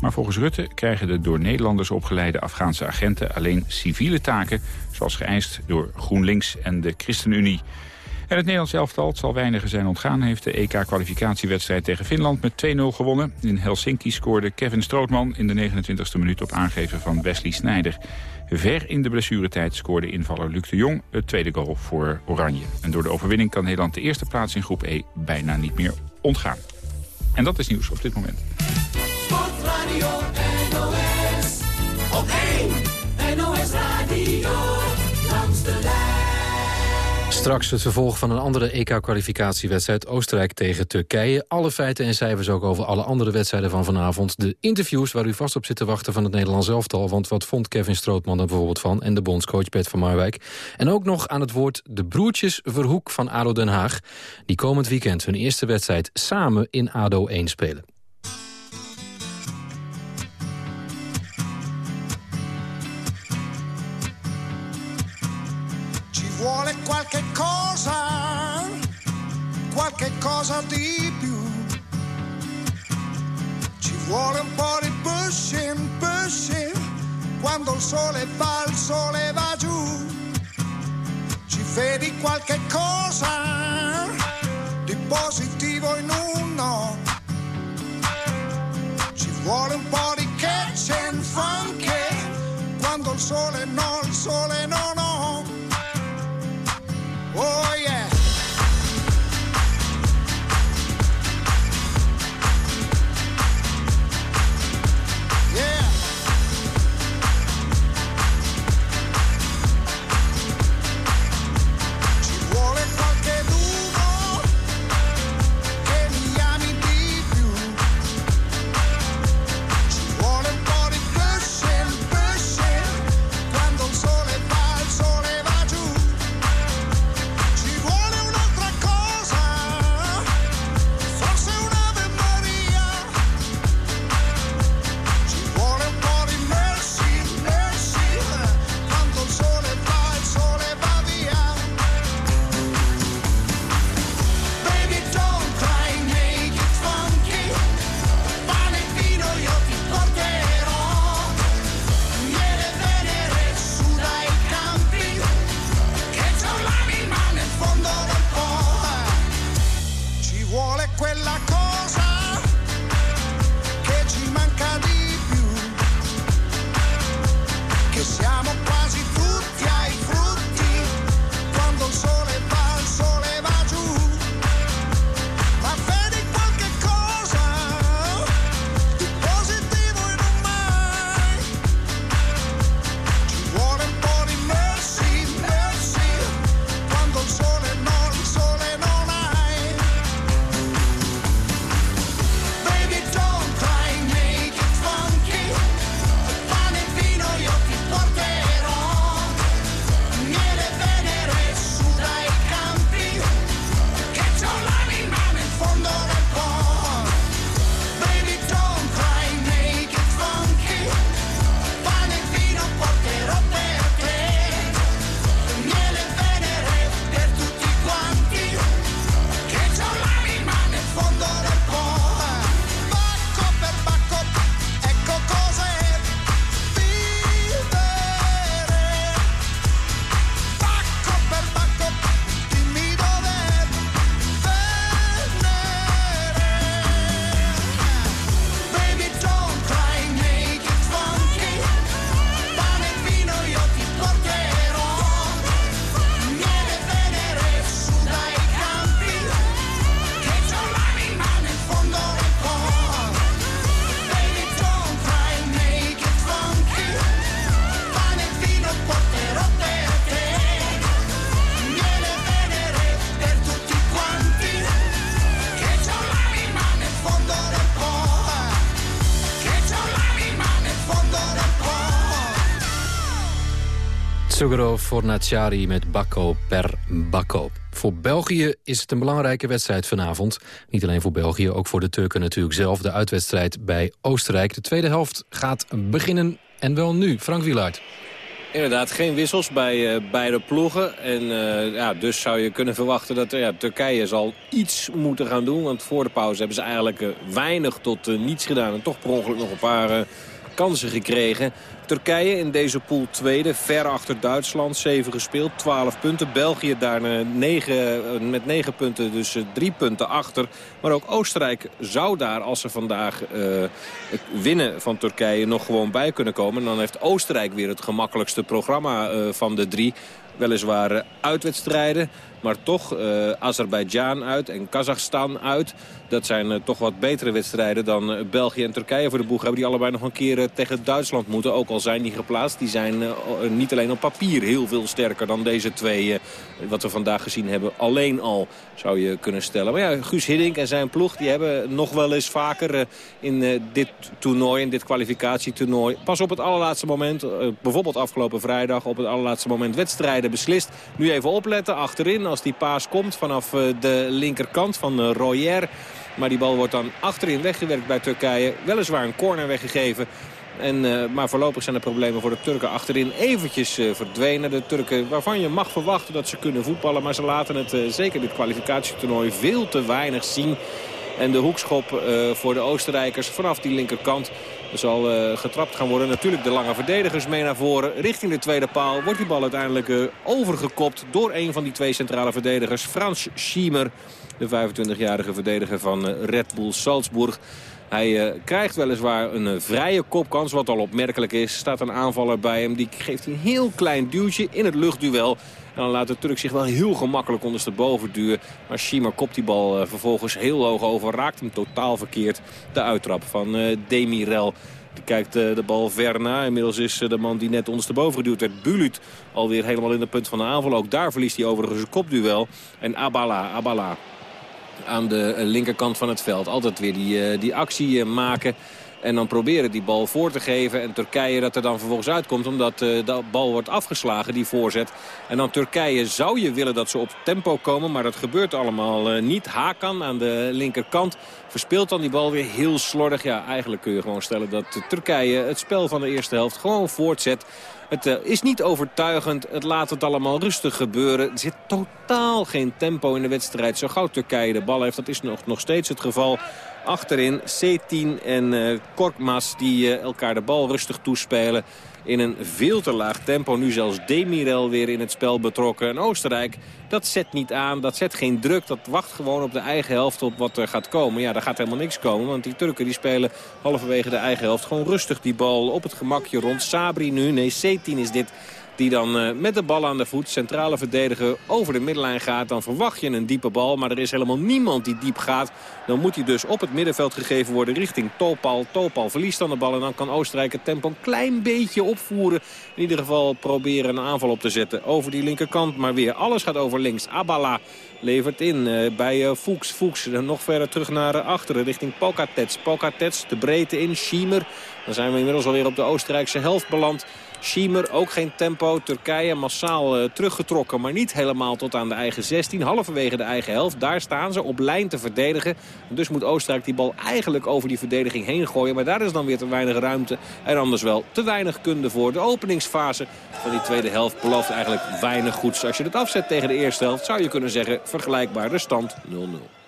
Maar volgens Rutte krijgen de door Nederlanders opgeleide Afghaanse agenten alleen civiele taken, zoals geëist door GroenLinks en de ChristenUnie. En het Nederlands elftal, zal weinigen zijn ontgaan, heeft de EK-kwalificatiewedstrijd tegen Finland met 2-0 gewonnen. In Helsinki scoorde Kevin Strootman in de 29e minuut op aangeven van Wesley Sneijder. Ver in de blessuretijd scoorde invaller Luc de Jong het tweede goal voor Oranje. En door de overwinning kan Nederland de eerste plaats in groep E bijna niet meer ontgaan. En dat is nieuws op dit moment. Op 1 NOS Radio. Langs. Straks het vervolg van een andere EK-kwalificatiewedstrijd Oostenrijk tegen Turkije. Alle feiten en cijfers ook over alle andere wedstrijden van vanavond. De interviews waar u vast op zit te wachten van het Nederlands elftal. Want wat vond Kevin Strootman er bijvoorbeeld van? En de bondscoach Bert van Marwijk. En ook nog aan het woord de broertjes Verhoek van ADO Den Haag. Die komend weekend hun eerste wedstrijd samen in ADO 1 spelen. Qualche cosa di più. Ci vuole un po' di pushing, pushing. Quando il sole va, il sole va giù. Ci vedi qualche cosa di positivo in uno. Ci vuole un po' di catch and funky. Quando il sole no, il sole no, no. Oh. Yeah. Sugaro Fornaciari met Bacco per Bacco. Voor België is het een belangrijke wedstrijd vanavond. Niet alleen voor België, ook voor de Turken natuurlijk zelf. De uitwedstrijd bij Oostenrijk. De tweede helft gaat beginnen en wel nu. Frank Wielaert. Inderdaad, geen wissels bij uh, beide ploegen. En uh, ja, dus zou je kunnen verwachten dat ja, Turkije zal iets moeten gaan doen. Want voor de pauze hebben ze eigenlijk uh, weinig tot niets gedaan. En toch per ongeluk nog een paar kansen gekregen. Turkije in deze pool tweede, ver achter Duitsland. 7 gespeeld, 12 punten. België daar 9, met 9 punten, dus 3 punten achter. Maar ook Oostenrijk zou daar, als ze vandaag uh, winnen van Turkije... nog gewoon bij kunnen komen. En dan heeft Oostenrijk weer het gemakkelijkste programma van de drie. Weliswaar uitwedstrijden. Maar toch uh, Azerbeidzjan uit en Kazachstan uit. Dat zijn uh, toch wat betere wedstrijden dan uh, België en Turkije voor de boeg hebben. Die allebei nog een keer tegen Duitsland moeten. Ook al zijn die geplaatst. Die zijn niet alleen op papier heel veel sterker dan deze twee. wat we vandaag gezien hebben. Alleen al zou je kunnen stellen. Maar ja, Guus Hiddink en zijn ploeg die hebben nog wel eens vaker in dit toernooi. In dit kwalificatietoernooi. Pas op het allerlaatste moment. bijvoorbeeld afgelopen vrijdag op het allerlaatste moment wedstrijden beslist. Nu even opletten achterin als die paas komt vanaf de linkerkant van Royer. Maar die bal wordt dan achterin weggewerkt bij Turkije. Weliswaar een corner weggegeven. En, uh, maar voorlopig zijn de problemen voor de Turken achterin eventjes verdwenen. De Turken waarvan je mag verwachten dat ze kunnen voetballen. Maar ze laten het zeker dit kwalificatietoernooi veel te weinig zien. En de hoekschop voor de Oostenrijkers vanaf die linkerkant zal uh, getrapt gaan worden. Natuurlijk de lange verdedigers mee naar voren. Richting de tweede paal wordt die bal uiteindelijk uh, overgekopt door een van die twee centrale verdedigers. Frans Schiemer, de 25-jarige verdediger van uh, Red Bull Salzburg. Hij krijgt weliswaar een vrije kopkans, wat al opmerkelijk is. Staat een aanvaller bij hem, die geeft een heel klein duwtje in het luchtduel. En dan laat de Turk zich wel heel gemakkelijk ondersteboven duwen. Maar Schiemer kopt die bal uh, vervolgens heel hoog over. Raakt hem totaal verkeerd. De uittrap van uh, Demirel. Die kijkt uh, de bal ver na. Inmiddels is de man die net ondersteboven geduwd werd, Bulut, alweer helemaal in de punt van de aanval. Ook daar verliest hij overigens een kopduel. En Abala, Abala aan de linkerkant van het veld. Altijd weer die, die actie maken. En dan proberen die bal voor te geven. En Turkije dat er dan vervolgens uitkomt. Omdat uh, de bal wordt afgeslagen, die voorzet. En dan Turkije zou je willen dat ze op tempo komen. Maar dat gebeurt allemaal uh, niet. Hakan aan de linkerkant verspeelt dan die bal weer heel slordig. Ja, eigenlijk kun je gewoon stellen dat Turkije het spel van de eerste helft gewoon voortzet. Het uh, is niet overtuigend. Het laat het allemaal rustig gebeuren. Er zit totaal geen tempo in de wedstrijd. Zo gauw Turkije de bal heeft, dat is nog, nog steeds het geval. Achterin C10 en uh, die uh, elkaar de bal rustig toespelen in een veel te laag tempo. Nu zelfs Demirel weer in het spel betrokken. En Oostenrijk, dat zet niet aan, dat zet geen druk. Dat wacht gewoon op de eigen helft op wat er gaat komen. Ja, daar gaat helemaal niks komen, want die Turken die spelen halverwege de eigen helft. Gewoon rustig die bal op het gemakje rond. Sabri nu, nee C10 is dit die dan uh, met de bal aan de voet, centrale verdediger, over de middenlijn gaat. Dan verwacht je een diepe bal, maar er is helemaal niemand die diep gaat. Dan moet hij dus op het middenveld gegeven worden richting Topal. Topal verliest dan de bal en dan kan Oostenrijk het tempo een klein beetje opvoeren. In ieder geval proberen een aanval op te zetten over die linkerkant. Maar weer alles gaat over links. Abala levert in uh, bij uh, Fuchs. Fuchs nog verder terug naar achteren richting Pokatets. Pokatets de breedte in. Schiemer. Dan zijn we inmiddels alweer op de Oostenrijkse helft beland. Schiemer ook geen tempo. Turkije massaal uh, teruggetrokken, maar niet helemaal tot aan de eigen 16. Halverwege de eigen helft. Daar staan ze op lijn te verdedigen. Dus moet Oostenrijk die bal eigenlijk over die verdediging heen gooien. Maar daar is dan weer te weinig ruimte. En anders wel te weinig kunde voor. De openingsfase van die tweede helft belooft eigenlijk weinig goeds. Als je het afzet tegen de eerste helft zou je kunnen zeggen vergelijkbaar de stand 0-0.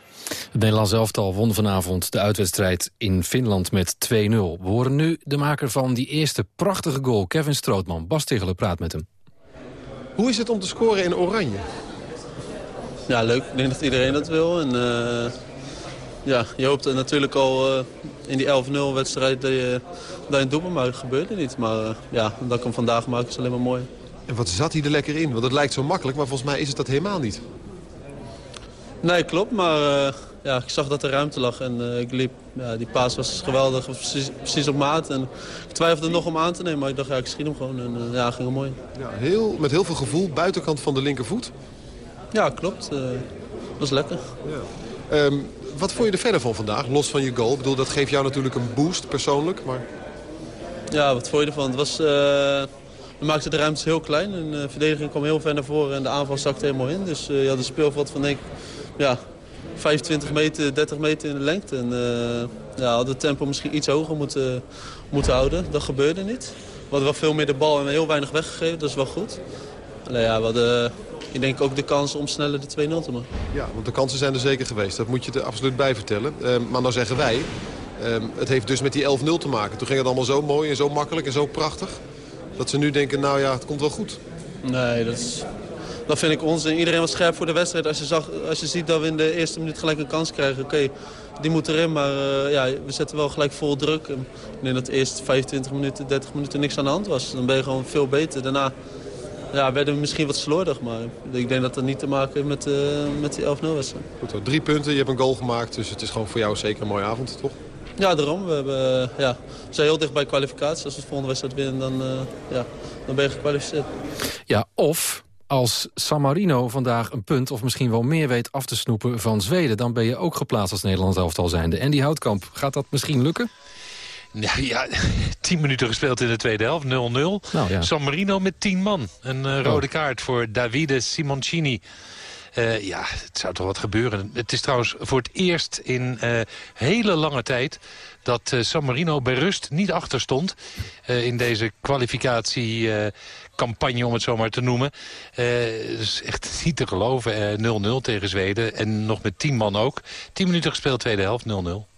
Het Nederlands elftal won vanavond de uitwedstrijd in Finland met 2-0. We horen nu de maker van die eerste prachtige goal, Kevin Strootman. Bas Tichelen praat met hem. Hoe is het om te scoren in oranje? Ja, leuk. Ik denk dat iedereen dat wil. En, uh, ja, je hoopt natuurlijk al uh, in die 11-0 wedstrijd dat je, dat je een doelpunt maakt. Dat gebeurde niet. Maar uh, ja, dat ik hem vandaag maak is alleen maar mooi. En wat zat hij er lekker in? Want het lijkt zo makkelijk, maar volgens mij is het dat helemaal niet. Nee, klopt. Maar uh, ja, ik zag dat er ruimte lag en uh, ik liep. Ja, die paas was geweldig, precies, precies, op maat. En ik twijfelde nog om aan te nemen, maar ik dacht, ja, ik schiet hem gewoon. En uh, ja, ging hem mooi. Ja, heel, met heel veel gevoel, buitenkant van de linkervoet. Ja, klopt. dat was lekker. Ja. Um, wat vond je er verder van vandaag, los van je goal? Ik bedoel, dat geeft jou natuurlijk een boost persoonlijk, maar... Ja, wat vond je ervan? Het was we maakten de ruimtes heel klein. En de verdediging kwam heel ver naar voren en de aanval zakte helemaal in. Dus uh, ja, de speelveld van denk ik, ja, 25 meter, 30 meter in de lengte. En uh, ja, hadden het tempo misschien iets hoger moeten, moeten houden. Dat gebeurde niet. We hadden wel veel meer de bal en heel weinig weggegeven, dat is wel goed. Alleen ja, we hadden, ik denk ook de kans om sneller de 2-0 te maken. Ja, want de kansen zijn er zeker geweest. Dat moet je er absoluut bij vertellen. Uh, maar nou zeggen wij, uh, het heeft dus met die 11-0 te maken. Toen ging het allemaal zo mooi en zo makkelijk en zo prachtig. Dat ze nu denken, nou ja, het komt wel goed. Nee, dat, is, dat vind ik onzin. Iedereen was scherp voor de wedstrijd. Als je, zag, als je ziet dat we in de eerste minuut gelijk een kans krijgen, oké, okay, die moet erin. Maar uh, ja, we zetten wel gelijk vol druk. En ik denk dat de eerste 25 minuten, 30 minuten niks aan de hand was. Dan ben je gewoon veel beter. Daarna ja, werden we misschien wat slordig, maar ik denk dat dat niet te maken heeft met, uh, met die 11-0 wedstrijd. Goed hoor, drie punten, je hebt een goal gemaakt, dus het is gewoon voor jou zeker een mooie avond, toch? Ja, daarom. We, hebben, ja, we zijn heel dicht bij kwalificatie. Als we de volgende wedstrijd winnen, dan, uh, ja, dan ben je gekwalificeerd. Ja, of als San Marino vandaag een punt of misschien wel meer weet af te snoepen van Zweden... dan ben je ook geplaatst als Nederlands elftal zijnde. En die Houtkamp, gaat dat misschien lukken? Ja, ja, <laughs> tien minuten gespeeld in de tweede helft, 0-0. Nou, ja. San Marino met tien man. Een uh, rode oh. kaart voor Davide Simoncini. Uh, ja, het zou toch wat gebeuren. Het is trouwens voor het eerst in uh, hele lange tijd... dat San Marino bij rust niet achter stond... in deze kwalificatiecampagne, om het zo maar te noemen. Het is echt niet te geloven. 0-0 tegen Zweden en nog met 10 man ook. 10 minuten gespeeld, tweede helft, 0-0.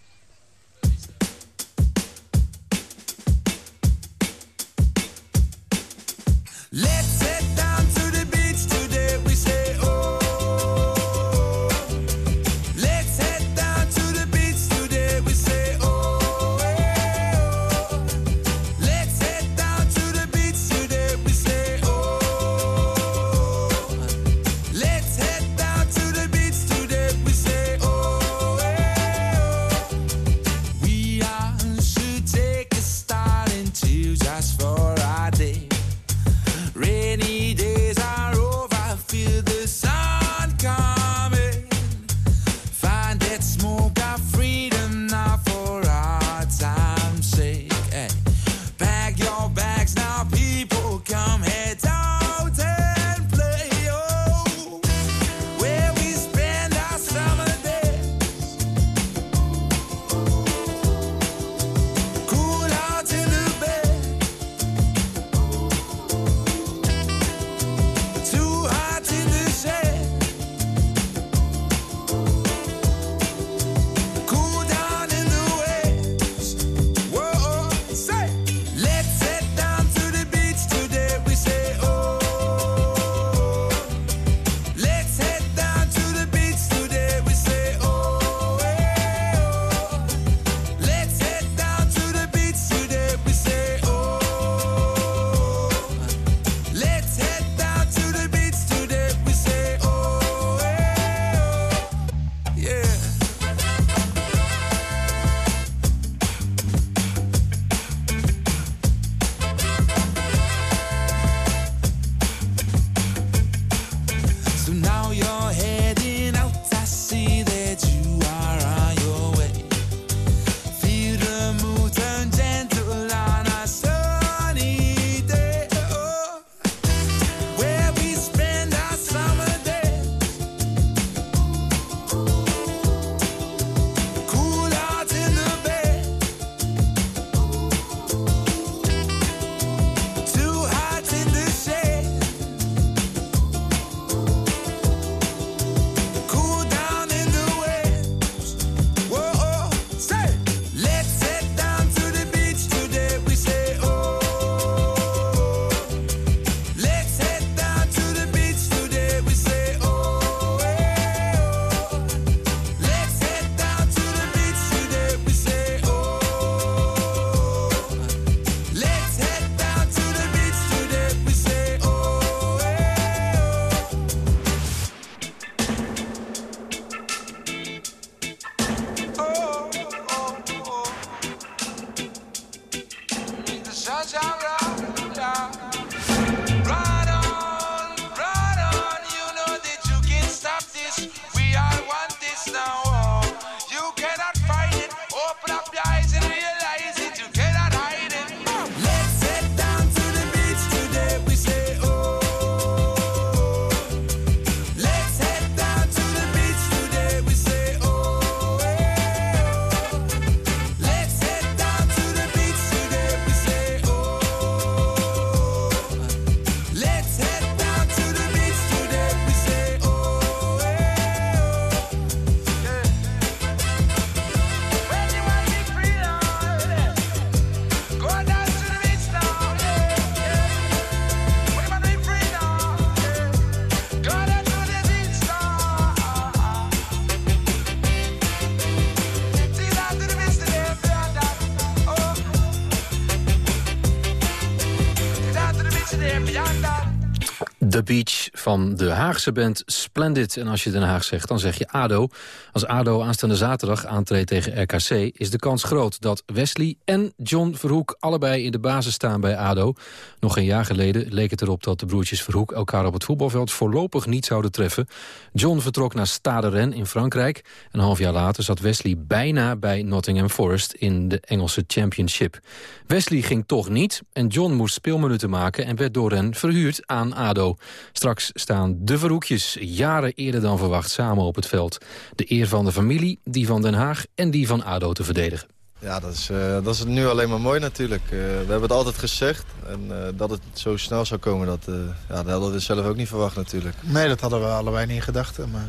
The Beach van de Haagse band Splendid. En als je Den Haag zegt, dan zeg je ADO. Als ADO aanstaande zaterdag aantreedt tegen RKC... is de kans groot dat Wesley en John Verhoek... allebei in de basis staan bij ADO. Nog een jaar geleden leek het erop dat de broertjes Verhoek... elkaar op het voetbalveld voorlopig niet zouden treffen. John vertrok naar Stade Rennes in Frankrijk. Een half jaar later zat Wesley bijna bij Nottingham Forest... in de Engelse Championship. Wesley ging toch niet en John moest speelminuten maken... en werd door hen verhuurd aan ADO. Straks staan de Verhoekjes jaren eerder dan verwacht samen op het veld. De eer van de familie, die van Den Haag en die van ADO te verdedigen. Ja, dat is, eh, dat is nu alleen maar mooi natuurlijk. Eh, we hebben het altijd gezegd. En eh, dat het zo snel zou komen, dat, ja, dat hadden we zelf ook niet verwacht natuurlijk. Nee, dat hadden we allebei niet in gedachten. Maar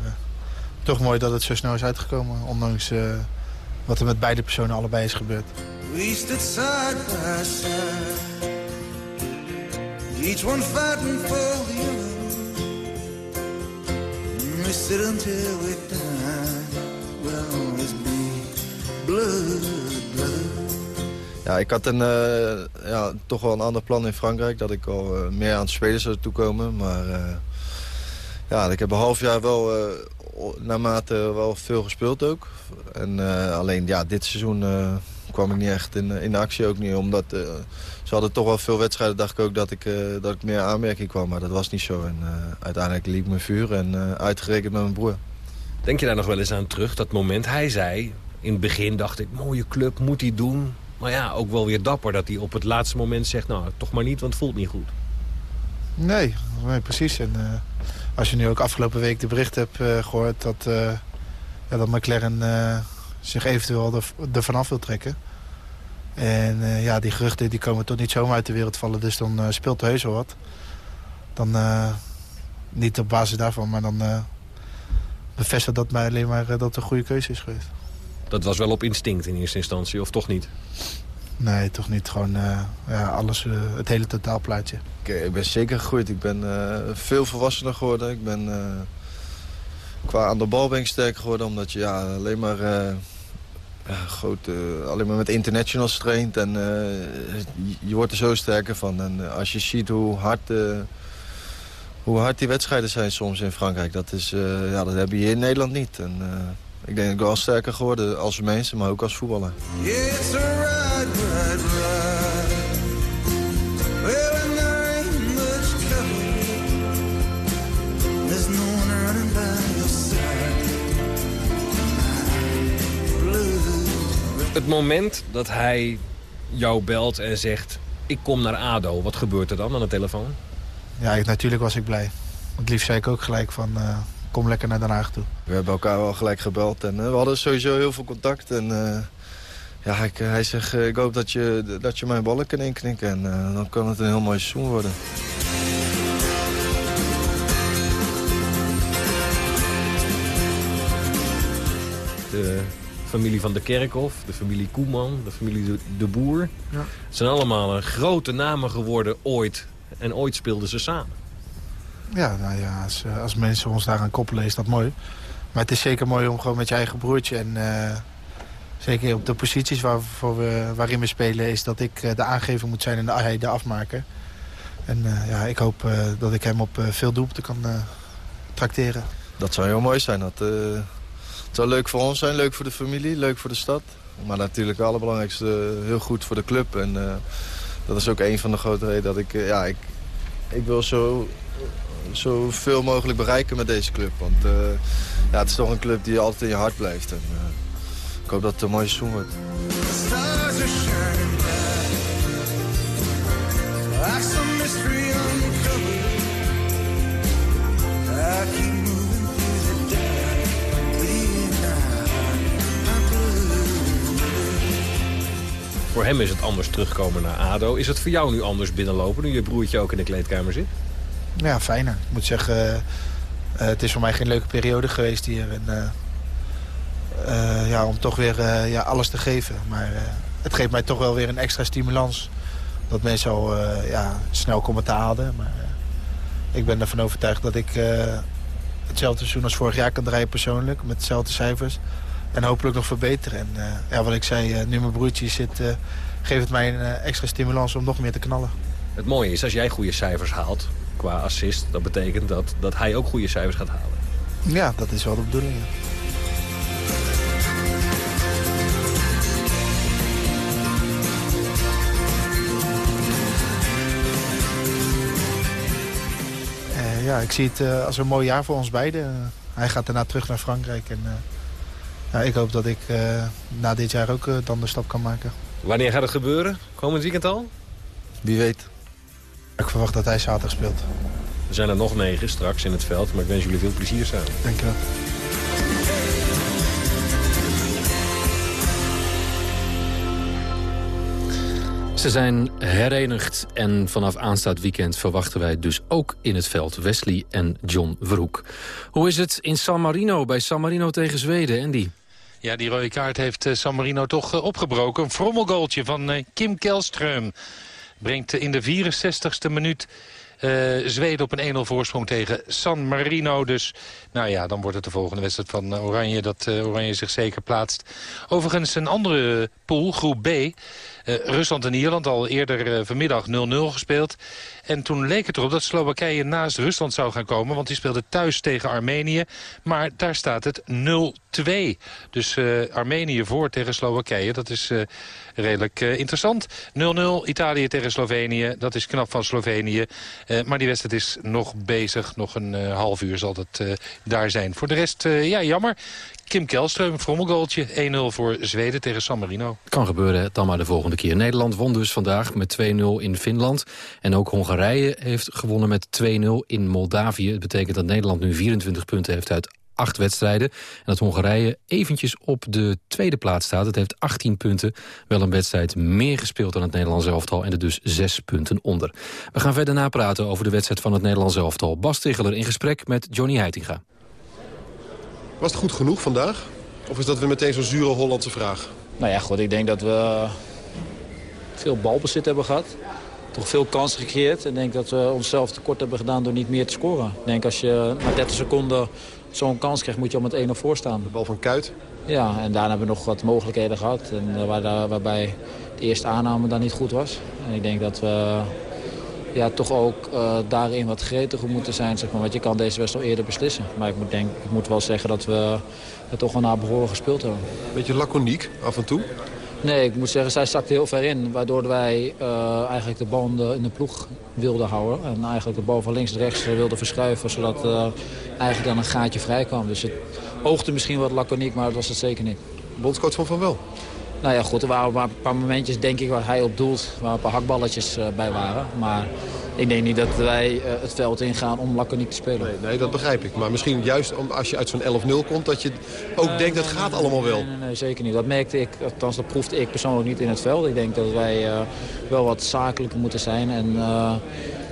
toch mooi dat het zo snel is uitgekomen. Ondanks wat er met beide personen allebei is gebeurd. We stood side by side. Each one fighting for the other. We sit until we die. We'll always be blood, blood. Ja, ik had een, uh, ja, toch wel een ander plan in Frankrijk. Dat ik al uh, meer aan het spelen zou toekomen. Maar uh, ja, ik heb een half jaar wel naarmate wel veel gespeeld ook. En alleen ja, dit seizoen kwam ik niet echt in, in actie ook niet. Omdat ze hadden toch wel veel wedstrijden, dacht ik ook dat ik, uh, dat ik meer aanmerking kwam. Maar dat was niet zo. En uh, uiteindelijk liep mijn vuur en uh, uitgerekend met mijn broer. Denk je daar nog wel eens aan terug, dat moment? Hij zei, in het begin dacht ik, mooie club, moet hij doen. Maar ja, ook wel weer dapper dat hij op het laatste moment zegt... nou, toch maar niet, want het voelt niet goed. Nee, nee precies. En als je nu ook afgelopen week de bericht hebt gehoord... dat, ja, dat McLaren zich eventueel er, er vanaf wil trekken... En uh, ja, die geruchten die komen toch niet zomaar uit de wereld vallen. Dus dan uh, speelt er heus wel wat. Dan, uh, niet op basis daarvan, maar dan bevestigt dat mij alleen maar dat het een goede keuze is geweest. Dat was wel op instinct in eerste instantie, of toch niet? Nee, toch niet. Gewoon ja, alles, het hele totaalplaatje. Ik, ik, ben zeker gegroeid. Ik ben veel volwassener geworden. Ik ben qua aan de bal ben ik sterker geworden. Omdat je ja, alleen maar ja, uh, alleen maar met internationals traint. En uh, je, wordt er zo sterker van. En uh, als je ziet hoe hard, hoe hard die wedstrijden zijn soms in Frankrijk... dat, is, ja, dat heb je hier in Nederland niet. En, ik denk dat ik wel sterker geworden als mensen, maar ook als voetballer. Het moment dat hij jou belt en zegt... ik kom naar ADO, wat gebeurt er dan aan de telefoon? Ja, ik, natuurlijk was ik blij. Het liefst zei ik ook gelijk van... Uh, kom lekker naar Den Haag toe. We hebben elkaar wel gelijk gebeld en uh, we hadden sowieso heel veel contact. En, uh, ja, ik, hij zegt, ik hoop dat je, dat je mijn ballen kan inknikken. En dan kan het een heel mooi seizoen worden. De familie van de Kerkhof, de familie Koeman, de familie De, de Boer. Ja. Het zijn allemaal grote namen geworden ooit. En ooit speelden ze samen. Ja, nou ja, als, als mensen ons daaraan koppelen is dat mooi. Maar het is zeker mooi om gewoon met je eigen broertje... en uh, zeker op de posities waarvoor we, waarin we spelen... is dat ik de aangever moet zijn en hij de afmaker. En uh, ja, ik hoop uh, dat ik hem op veel doelpunten kan tracteren. Dat zou heel mooi zijn. Dat, het zou leuk voor ons zijn, leuk voor de familie, leuk voor de stad. Maar natuurlijk het allerbelangrijkste heel goed voor de club. En uh, dat is ook een van de grote redenen dat ik... Uh, ja, ik, ik wil zo, zo veel mogelijk bereiken met deze club. Want ja, het is toch een club die altijd in je hart blijft. En, ik hoop dat het een mooie seizoen wordt. Voor hem is het anders terugkomen naar ADO. Is het voor jou nu anders binnenlopen, nu je broertje ook in de kleedkamer zit? Ja, fijner. Ik moet zeggen, uh, het is voor mij geen leuke periode geweest hier. En, uh, ja, om toch weer ja, alles te geven. Maar het geeft mij toch wel weer een extra stimulans. Dat mensen al ja, snel komen te halen. Maar ik ben ervan overtuigd dat ik hetzelfde seizoen als vorig jaar kan draaien persoonlijk. Met dezelfde cijfers. En hopelijk nog verbeteren. En uh, ja, wat ik zei, uh, nu mijn broertje zit, uh, geeft het mij een extra stimulans om nog meer te knallen. Het mooie is, als jij goede cijfers haalt qua assist... dat betekent dat, dat hij ook goede cijfers gaat halen. Ja, dat is wel de bedoeling. ja. Eh, ja, ik zie het eh, als een mooi jaar voor ons beiden. Eh, hij gaat daarna terug naar Frankrijk. En, ja, ik hoop dat ik eh, na dit jaar ook eh, dan de stap kan maken. Wanneer gaat het gebeuren? Komend weekend al? Wie weet. Ik verwacht dat hij zaterdag speelt. Er zijn er nog negen straks in het veld, maar ik wens jullie veel plezier samen. Dank je wel. Ze zijn herenigd en vanaf aanstaand weekend verwachten wij dus ook in het veld Wesley en John Verhoek. Hoe is het in San Marino, bij San Marino tegen Zweden, Andy? Ja, die rode kaart heeft eh, San Marino toch eh, opgebroken. Een frommelgoaltje van eh, Kim Kelström. Brengt in de 64ste minuut Zweden op een 1-0 voorsprong tegen San Marino. Dus nou ja, dan wordt het de volgende wedstrijd van Oranje... dat Oranje zich zeker plaatst. Overigens een andere pool, groep B... Eh, Rusland en Ierland al eerder eh, vanmiddag 0-0 gespeeld. En toen leek het erop dat Slowakije naast Rusland zou gaan komen. Want die speelde thuis tegen Armenië. Maar daar staat het 0-2. Dus eh, Armenië voor tegen Slowakije. Dat is redelijk interessant. 0-0 Italië tegen Slovenië. Dat is knap van Slovenië. Maar die wedstrijd is nog bezig. Nog een half uur zal dat daar zijn. Voor de rest, ja, jammer. Kim Kelström, een frommelgoaltje. 1-0 voor Zweden tegen San Marino. Kan gebeuren, dan maar de volgende keer. Nederland won dus vandaag met 2-0 in Finland. En ook Hongarije heeft gewonnen met 2-0 in Moldavië. Het betekent dat Nederland nu 24 punten heeft uit acht wedstrijden. En dat Hongarije eventjes op de tweede plaats staat. Het heeft 18 punten, wel een wedstrijd meer gespeeld dan het Nederlands elftal... en er dus zes punten onder. We gaan verder napraten over de wedstrijd van het Nederlands elftal. Bas Tegeler in gesprek met Johnny Heitinga. Was het goed genoeg vandaag? Of is dat weer meteen zo'n zure Hollandse vraag? Nou ja, goed, ik denk dat we veel balbezit hebben gehad. Toch veel kansen gecreëerd. En ik denk dat we onszelf tekort hebben gedaan door niet meer te scoren. Ik denk als je na 30 seconden zo'n kans krijgt, moet je al met 1-0 voor staan. De bal van Kuit? Ja, en daarna hebben we nog wat mogelijkheden gehad. En, eh, waar, waarbij de eerste aanname dan niet goed was. En ik denk dat we ja, toch ook eh, daarin wat gretiger moeten zijn. Zeg maar, want je kan deze wedstrijd al eerder beslissen. Maar ik moet, denk, ik moet wel zeggen dat we het toch wel naar behoren gespeeld hebben. Beetje laconiek af en toe? Nee, ik moet zeggen, zij zakte heel ver in. Waardoor wij eh, eigenlijk de bal in de, ploeg wilden houden. En eigenlijk de bal van links naar rechts eh, wilden verschuiven. Zodat eh, eigenlijk dan een gaatje vrij kwam. Dus het oogde misschien wat laconiek, maar dat was het zeker niet. Bondscoach van Van Wel? Nou ja, goed, er waren maar een paar momentjes, denk ik, waar hij op doelt. Waar een paar hakballetjes eh, bij waren. Maar ik denk niet dat wij eh, het veld ingaan om laconiek te spelen. Nee, nee, dat begrijp ik. Maar misschien juist als je uit zo'n 11-0 komt... dat je ook denkt, dat gaat allemaal wel. Nee, nee, zeker niet. Dat merkte ik, althans dat proefde ik persoonlijk niet in het veld. Ik denk dat wij eh, wel wat zakelijker moeten zijn en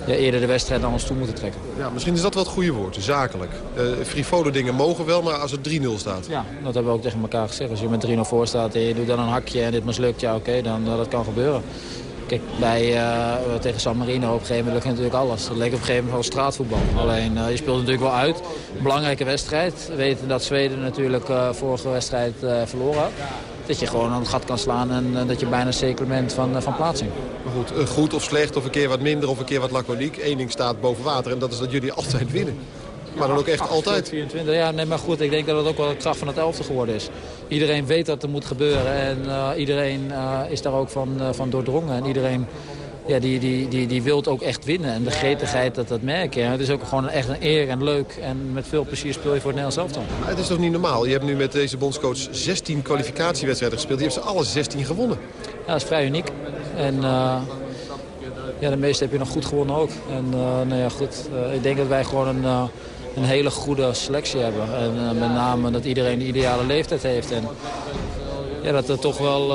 ja, eerder de wedstrijd naar ons toe moeten trekken. Ja, misschien is dat wel het goede woord, zakelijk. Eh frivole dingen mogen wel, maar als het 3-0 staat. Ja, dat hebben we ook tegen elkaar gezegd. Als je met 3-0 voor staat en je doet dan een hakje en dit mislukt, ja oké, dan uh, dat kan gebeuren. Kijk, bij, uh, tegen San Marino op een gegeven moment lukt natuurlijk alles. Dat leek op een gegeven moment wel straatvoetbal. Alleen, uh, je speelt natuurlijk wel uit. Belangrijke wedstrijd. We weten dat Zweden natuurlijk uh, vorige wedstrijd verloren had. Dat je gewoon aan het gat kan slaan en dat je bijna zeker bent van, van plaatsing. Maar goed, goed of slecht of een keer wat minder of een keer wat laconiek. Eén ding staat boven water en dat is dat jullie <laughs> altijd winnen. Maar dan ook echt altijd. 24, ja, nee, maar goed, ik denk dat het ook wel de kracht van het elfte geworden is. Iedereen weet dat er moet gebeuren en uh, iedereen uh, is daar ook van, uh, van doordrongen. En iedereen ja, die, die, die, die wil ook echt winnen. En de gretigheid, dat, dat merk je. Het is ook gewoon echt een eer en leuk. En met veel plezier speel je voor het Nederlands elftal. Maar het is toch niet normaal? Je hebt nu met deze bondscoach 16 kwalificatiewedstrijden gespeeld. Die heeft ze alle 16 gewonnen. Ja, dat is vrij uniek. En ja, de meeste heb je nog goed gewonnen ook. En nou ja, goed, ik denk dat wij gewoon een een hele goede selectie hebben. En met name dat iedereen de ideale leeftijd heeft. En ja, dat we toch wel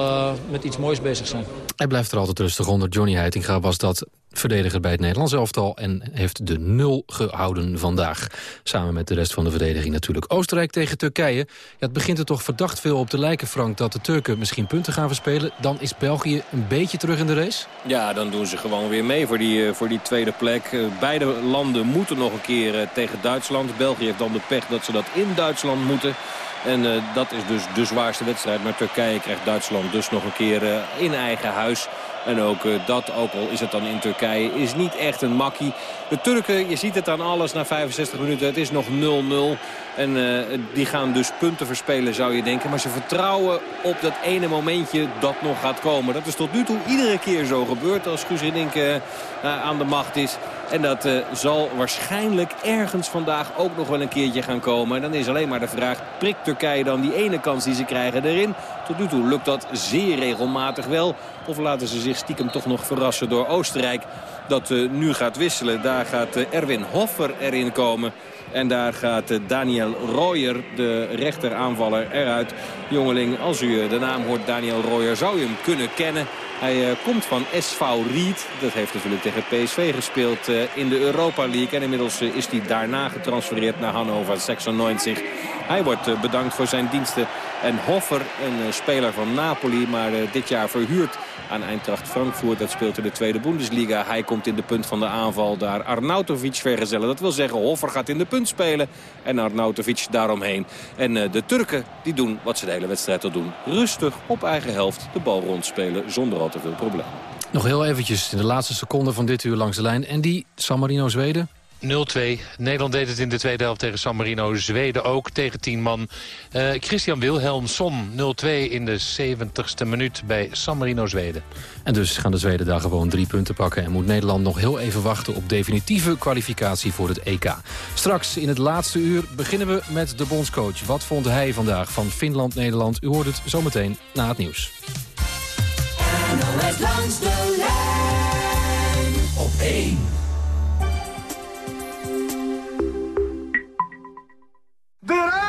met iets moois bezig zijn. Hij blijft er altijd rustig onder. Johnny Heitinga was dat verdediger bij het Nederlands elftal... en heeft de nul gehouden vandaag. Samen met de rest van de verdediging natuurlijk. Oostenrijk tegen Turkije. Ja, het begint er toch verdacht veel op te lijken, Frank... dat de Turken misschien punten gaan verspelen. Dan is België een beetje terug in de race? Ja, dan doen ze gewoon weer mee voor die, voor die tweede plek. Beide landen moeten nog een keer tegen Duitsland. België heeft dan de pech dat ze dat in Duitsland moeten... En uh, dat is dus de zwaarste wedstrijd. Maar Turkije krijgt Duitsland dus nog een keer uh, in eigen huis. En ook eh, dat, ook al is het dan in Turkije, is niet echt een makkie. De Turken, je ziet het aan alles na 65 minuten. Het is nog 0-0. En uh, die gaan dus punten verspelen, zou je denken. Maar ze vertrouwen op dat ene momentje dat nog gaat komen. Dat is tot nu toe iedere keer zo gebeurd als Guus Hiddink uh, aan de macht is. En dat zal waarschijnlijk ergens vandaag ook nog wel een keertje gaan komen. En dan is alleen maar de vraag, prikt Turkije dan die ene kans die ze krijgen erin? Tot nu toe lukt dat zeer regelmatig wel. Of laten ze zich stiekem toch nog verrassen door Oostenrijk dat nu gaat wisselen. Daar gaat Erwin Hoffer erin komen. En daar gaat uh, Daniel Royer, de rechteraanvaller, eruit. Jongeling, als u de naam hoort Daniel Royer, zou u hem kunnen kennen. Hij uh, komt van SV Ried. Dat heeft natuurlijk tegen PSV gespeeld in de Europa League. En inmiddels is hij daarna getransfereerd naar Hannover 96. Hij wordt bedankt voor zijn diensten. En Hoffer, een speler van Napoli, maar dit jaar verhuurd aan Eintracht Frankfurt. Dat speelt in de tweede Bundesliga. Hij komt in de punt van de aanval daar Arnautovic vergezellen. Dat wil zeggen, Hoffer gaat in de punt spelen en Arnautovic daaromheen. En de Turken die doen wat ze de hele wedstrijd al doen. Rustig op eigen helft de bal rondspelen zonder al te veel problemen. Nog heel eventjes in de laatste seconde van dit uur langs de lijn. En die San Marino-Zweden? 0-2. Nederland deed het in de tweede helft tegen San Marino. Zweden ook tegen 10 man. Uh, Christian Wilhelmsson 0-2 in de 70ste minuut bij San Marino Zweden. En dus gaan de Zweden daar gewoon drie punten pakken... en moet Nederland nog heel even wachten op definitieve kwalificatie voor het EK. Straks in het laatste uur beginnen we met de bondscoach. Wat vond hij vandaag van Finland-Nederland? U hoort het zometeen na het nieuws. NOS langs de lijn op 1. De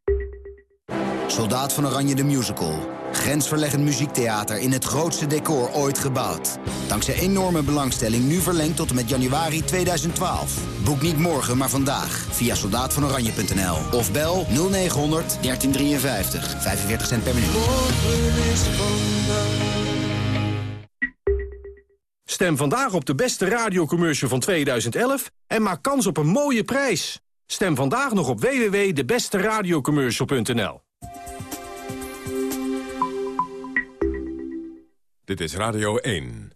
Soldaat van Oranje de Musical. Grensverleggend muziektheater in het grootste decor ooit gebouwd. Dankzij enorme belangstelling nu verlengd tot en met januari 2012. Boek niet morgen, maar vandaag via soldaatvanoranje.nl. Of bel 0900 1353. 45 cent per minuut. Stem vandaag op de beste radiocommercial van 2011 en maak kans op een mooie prijs. Stem vandaag nog op www.debesteradiocommercial.nl. Dit is Radio 1.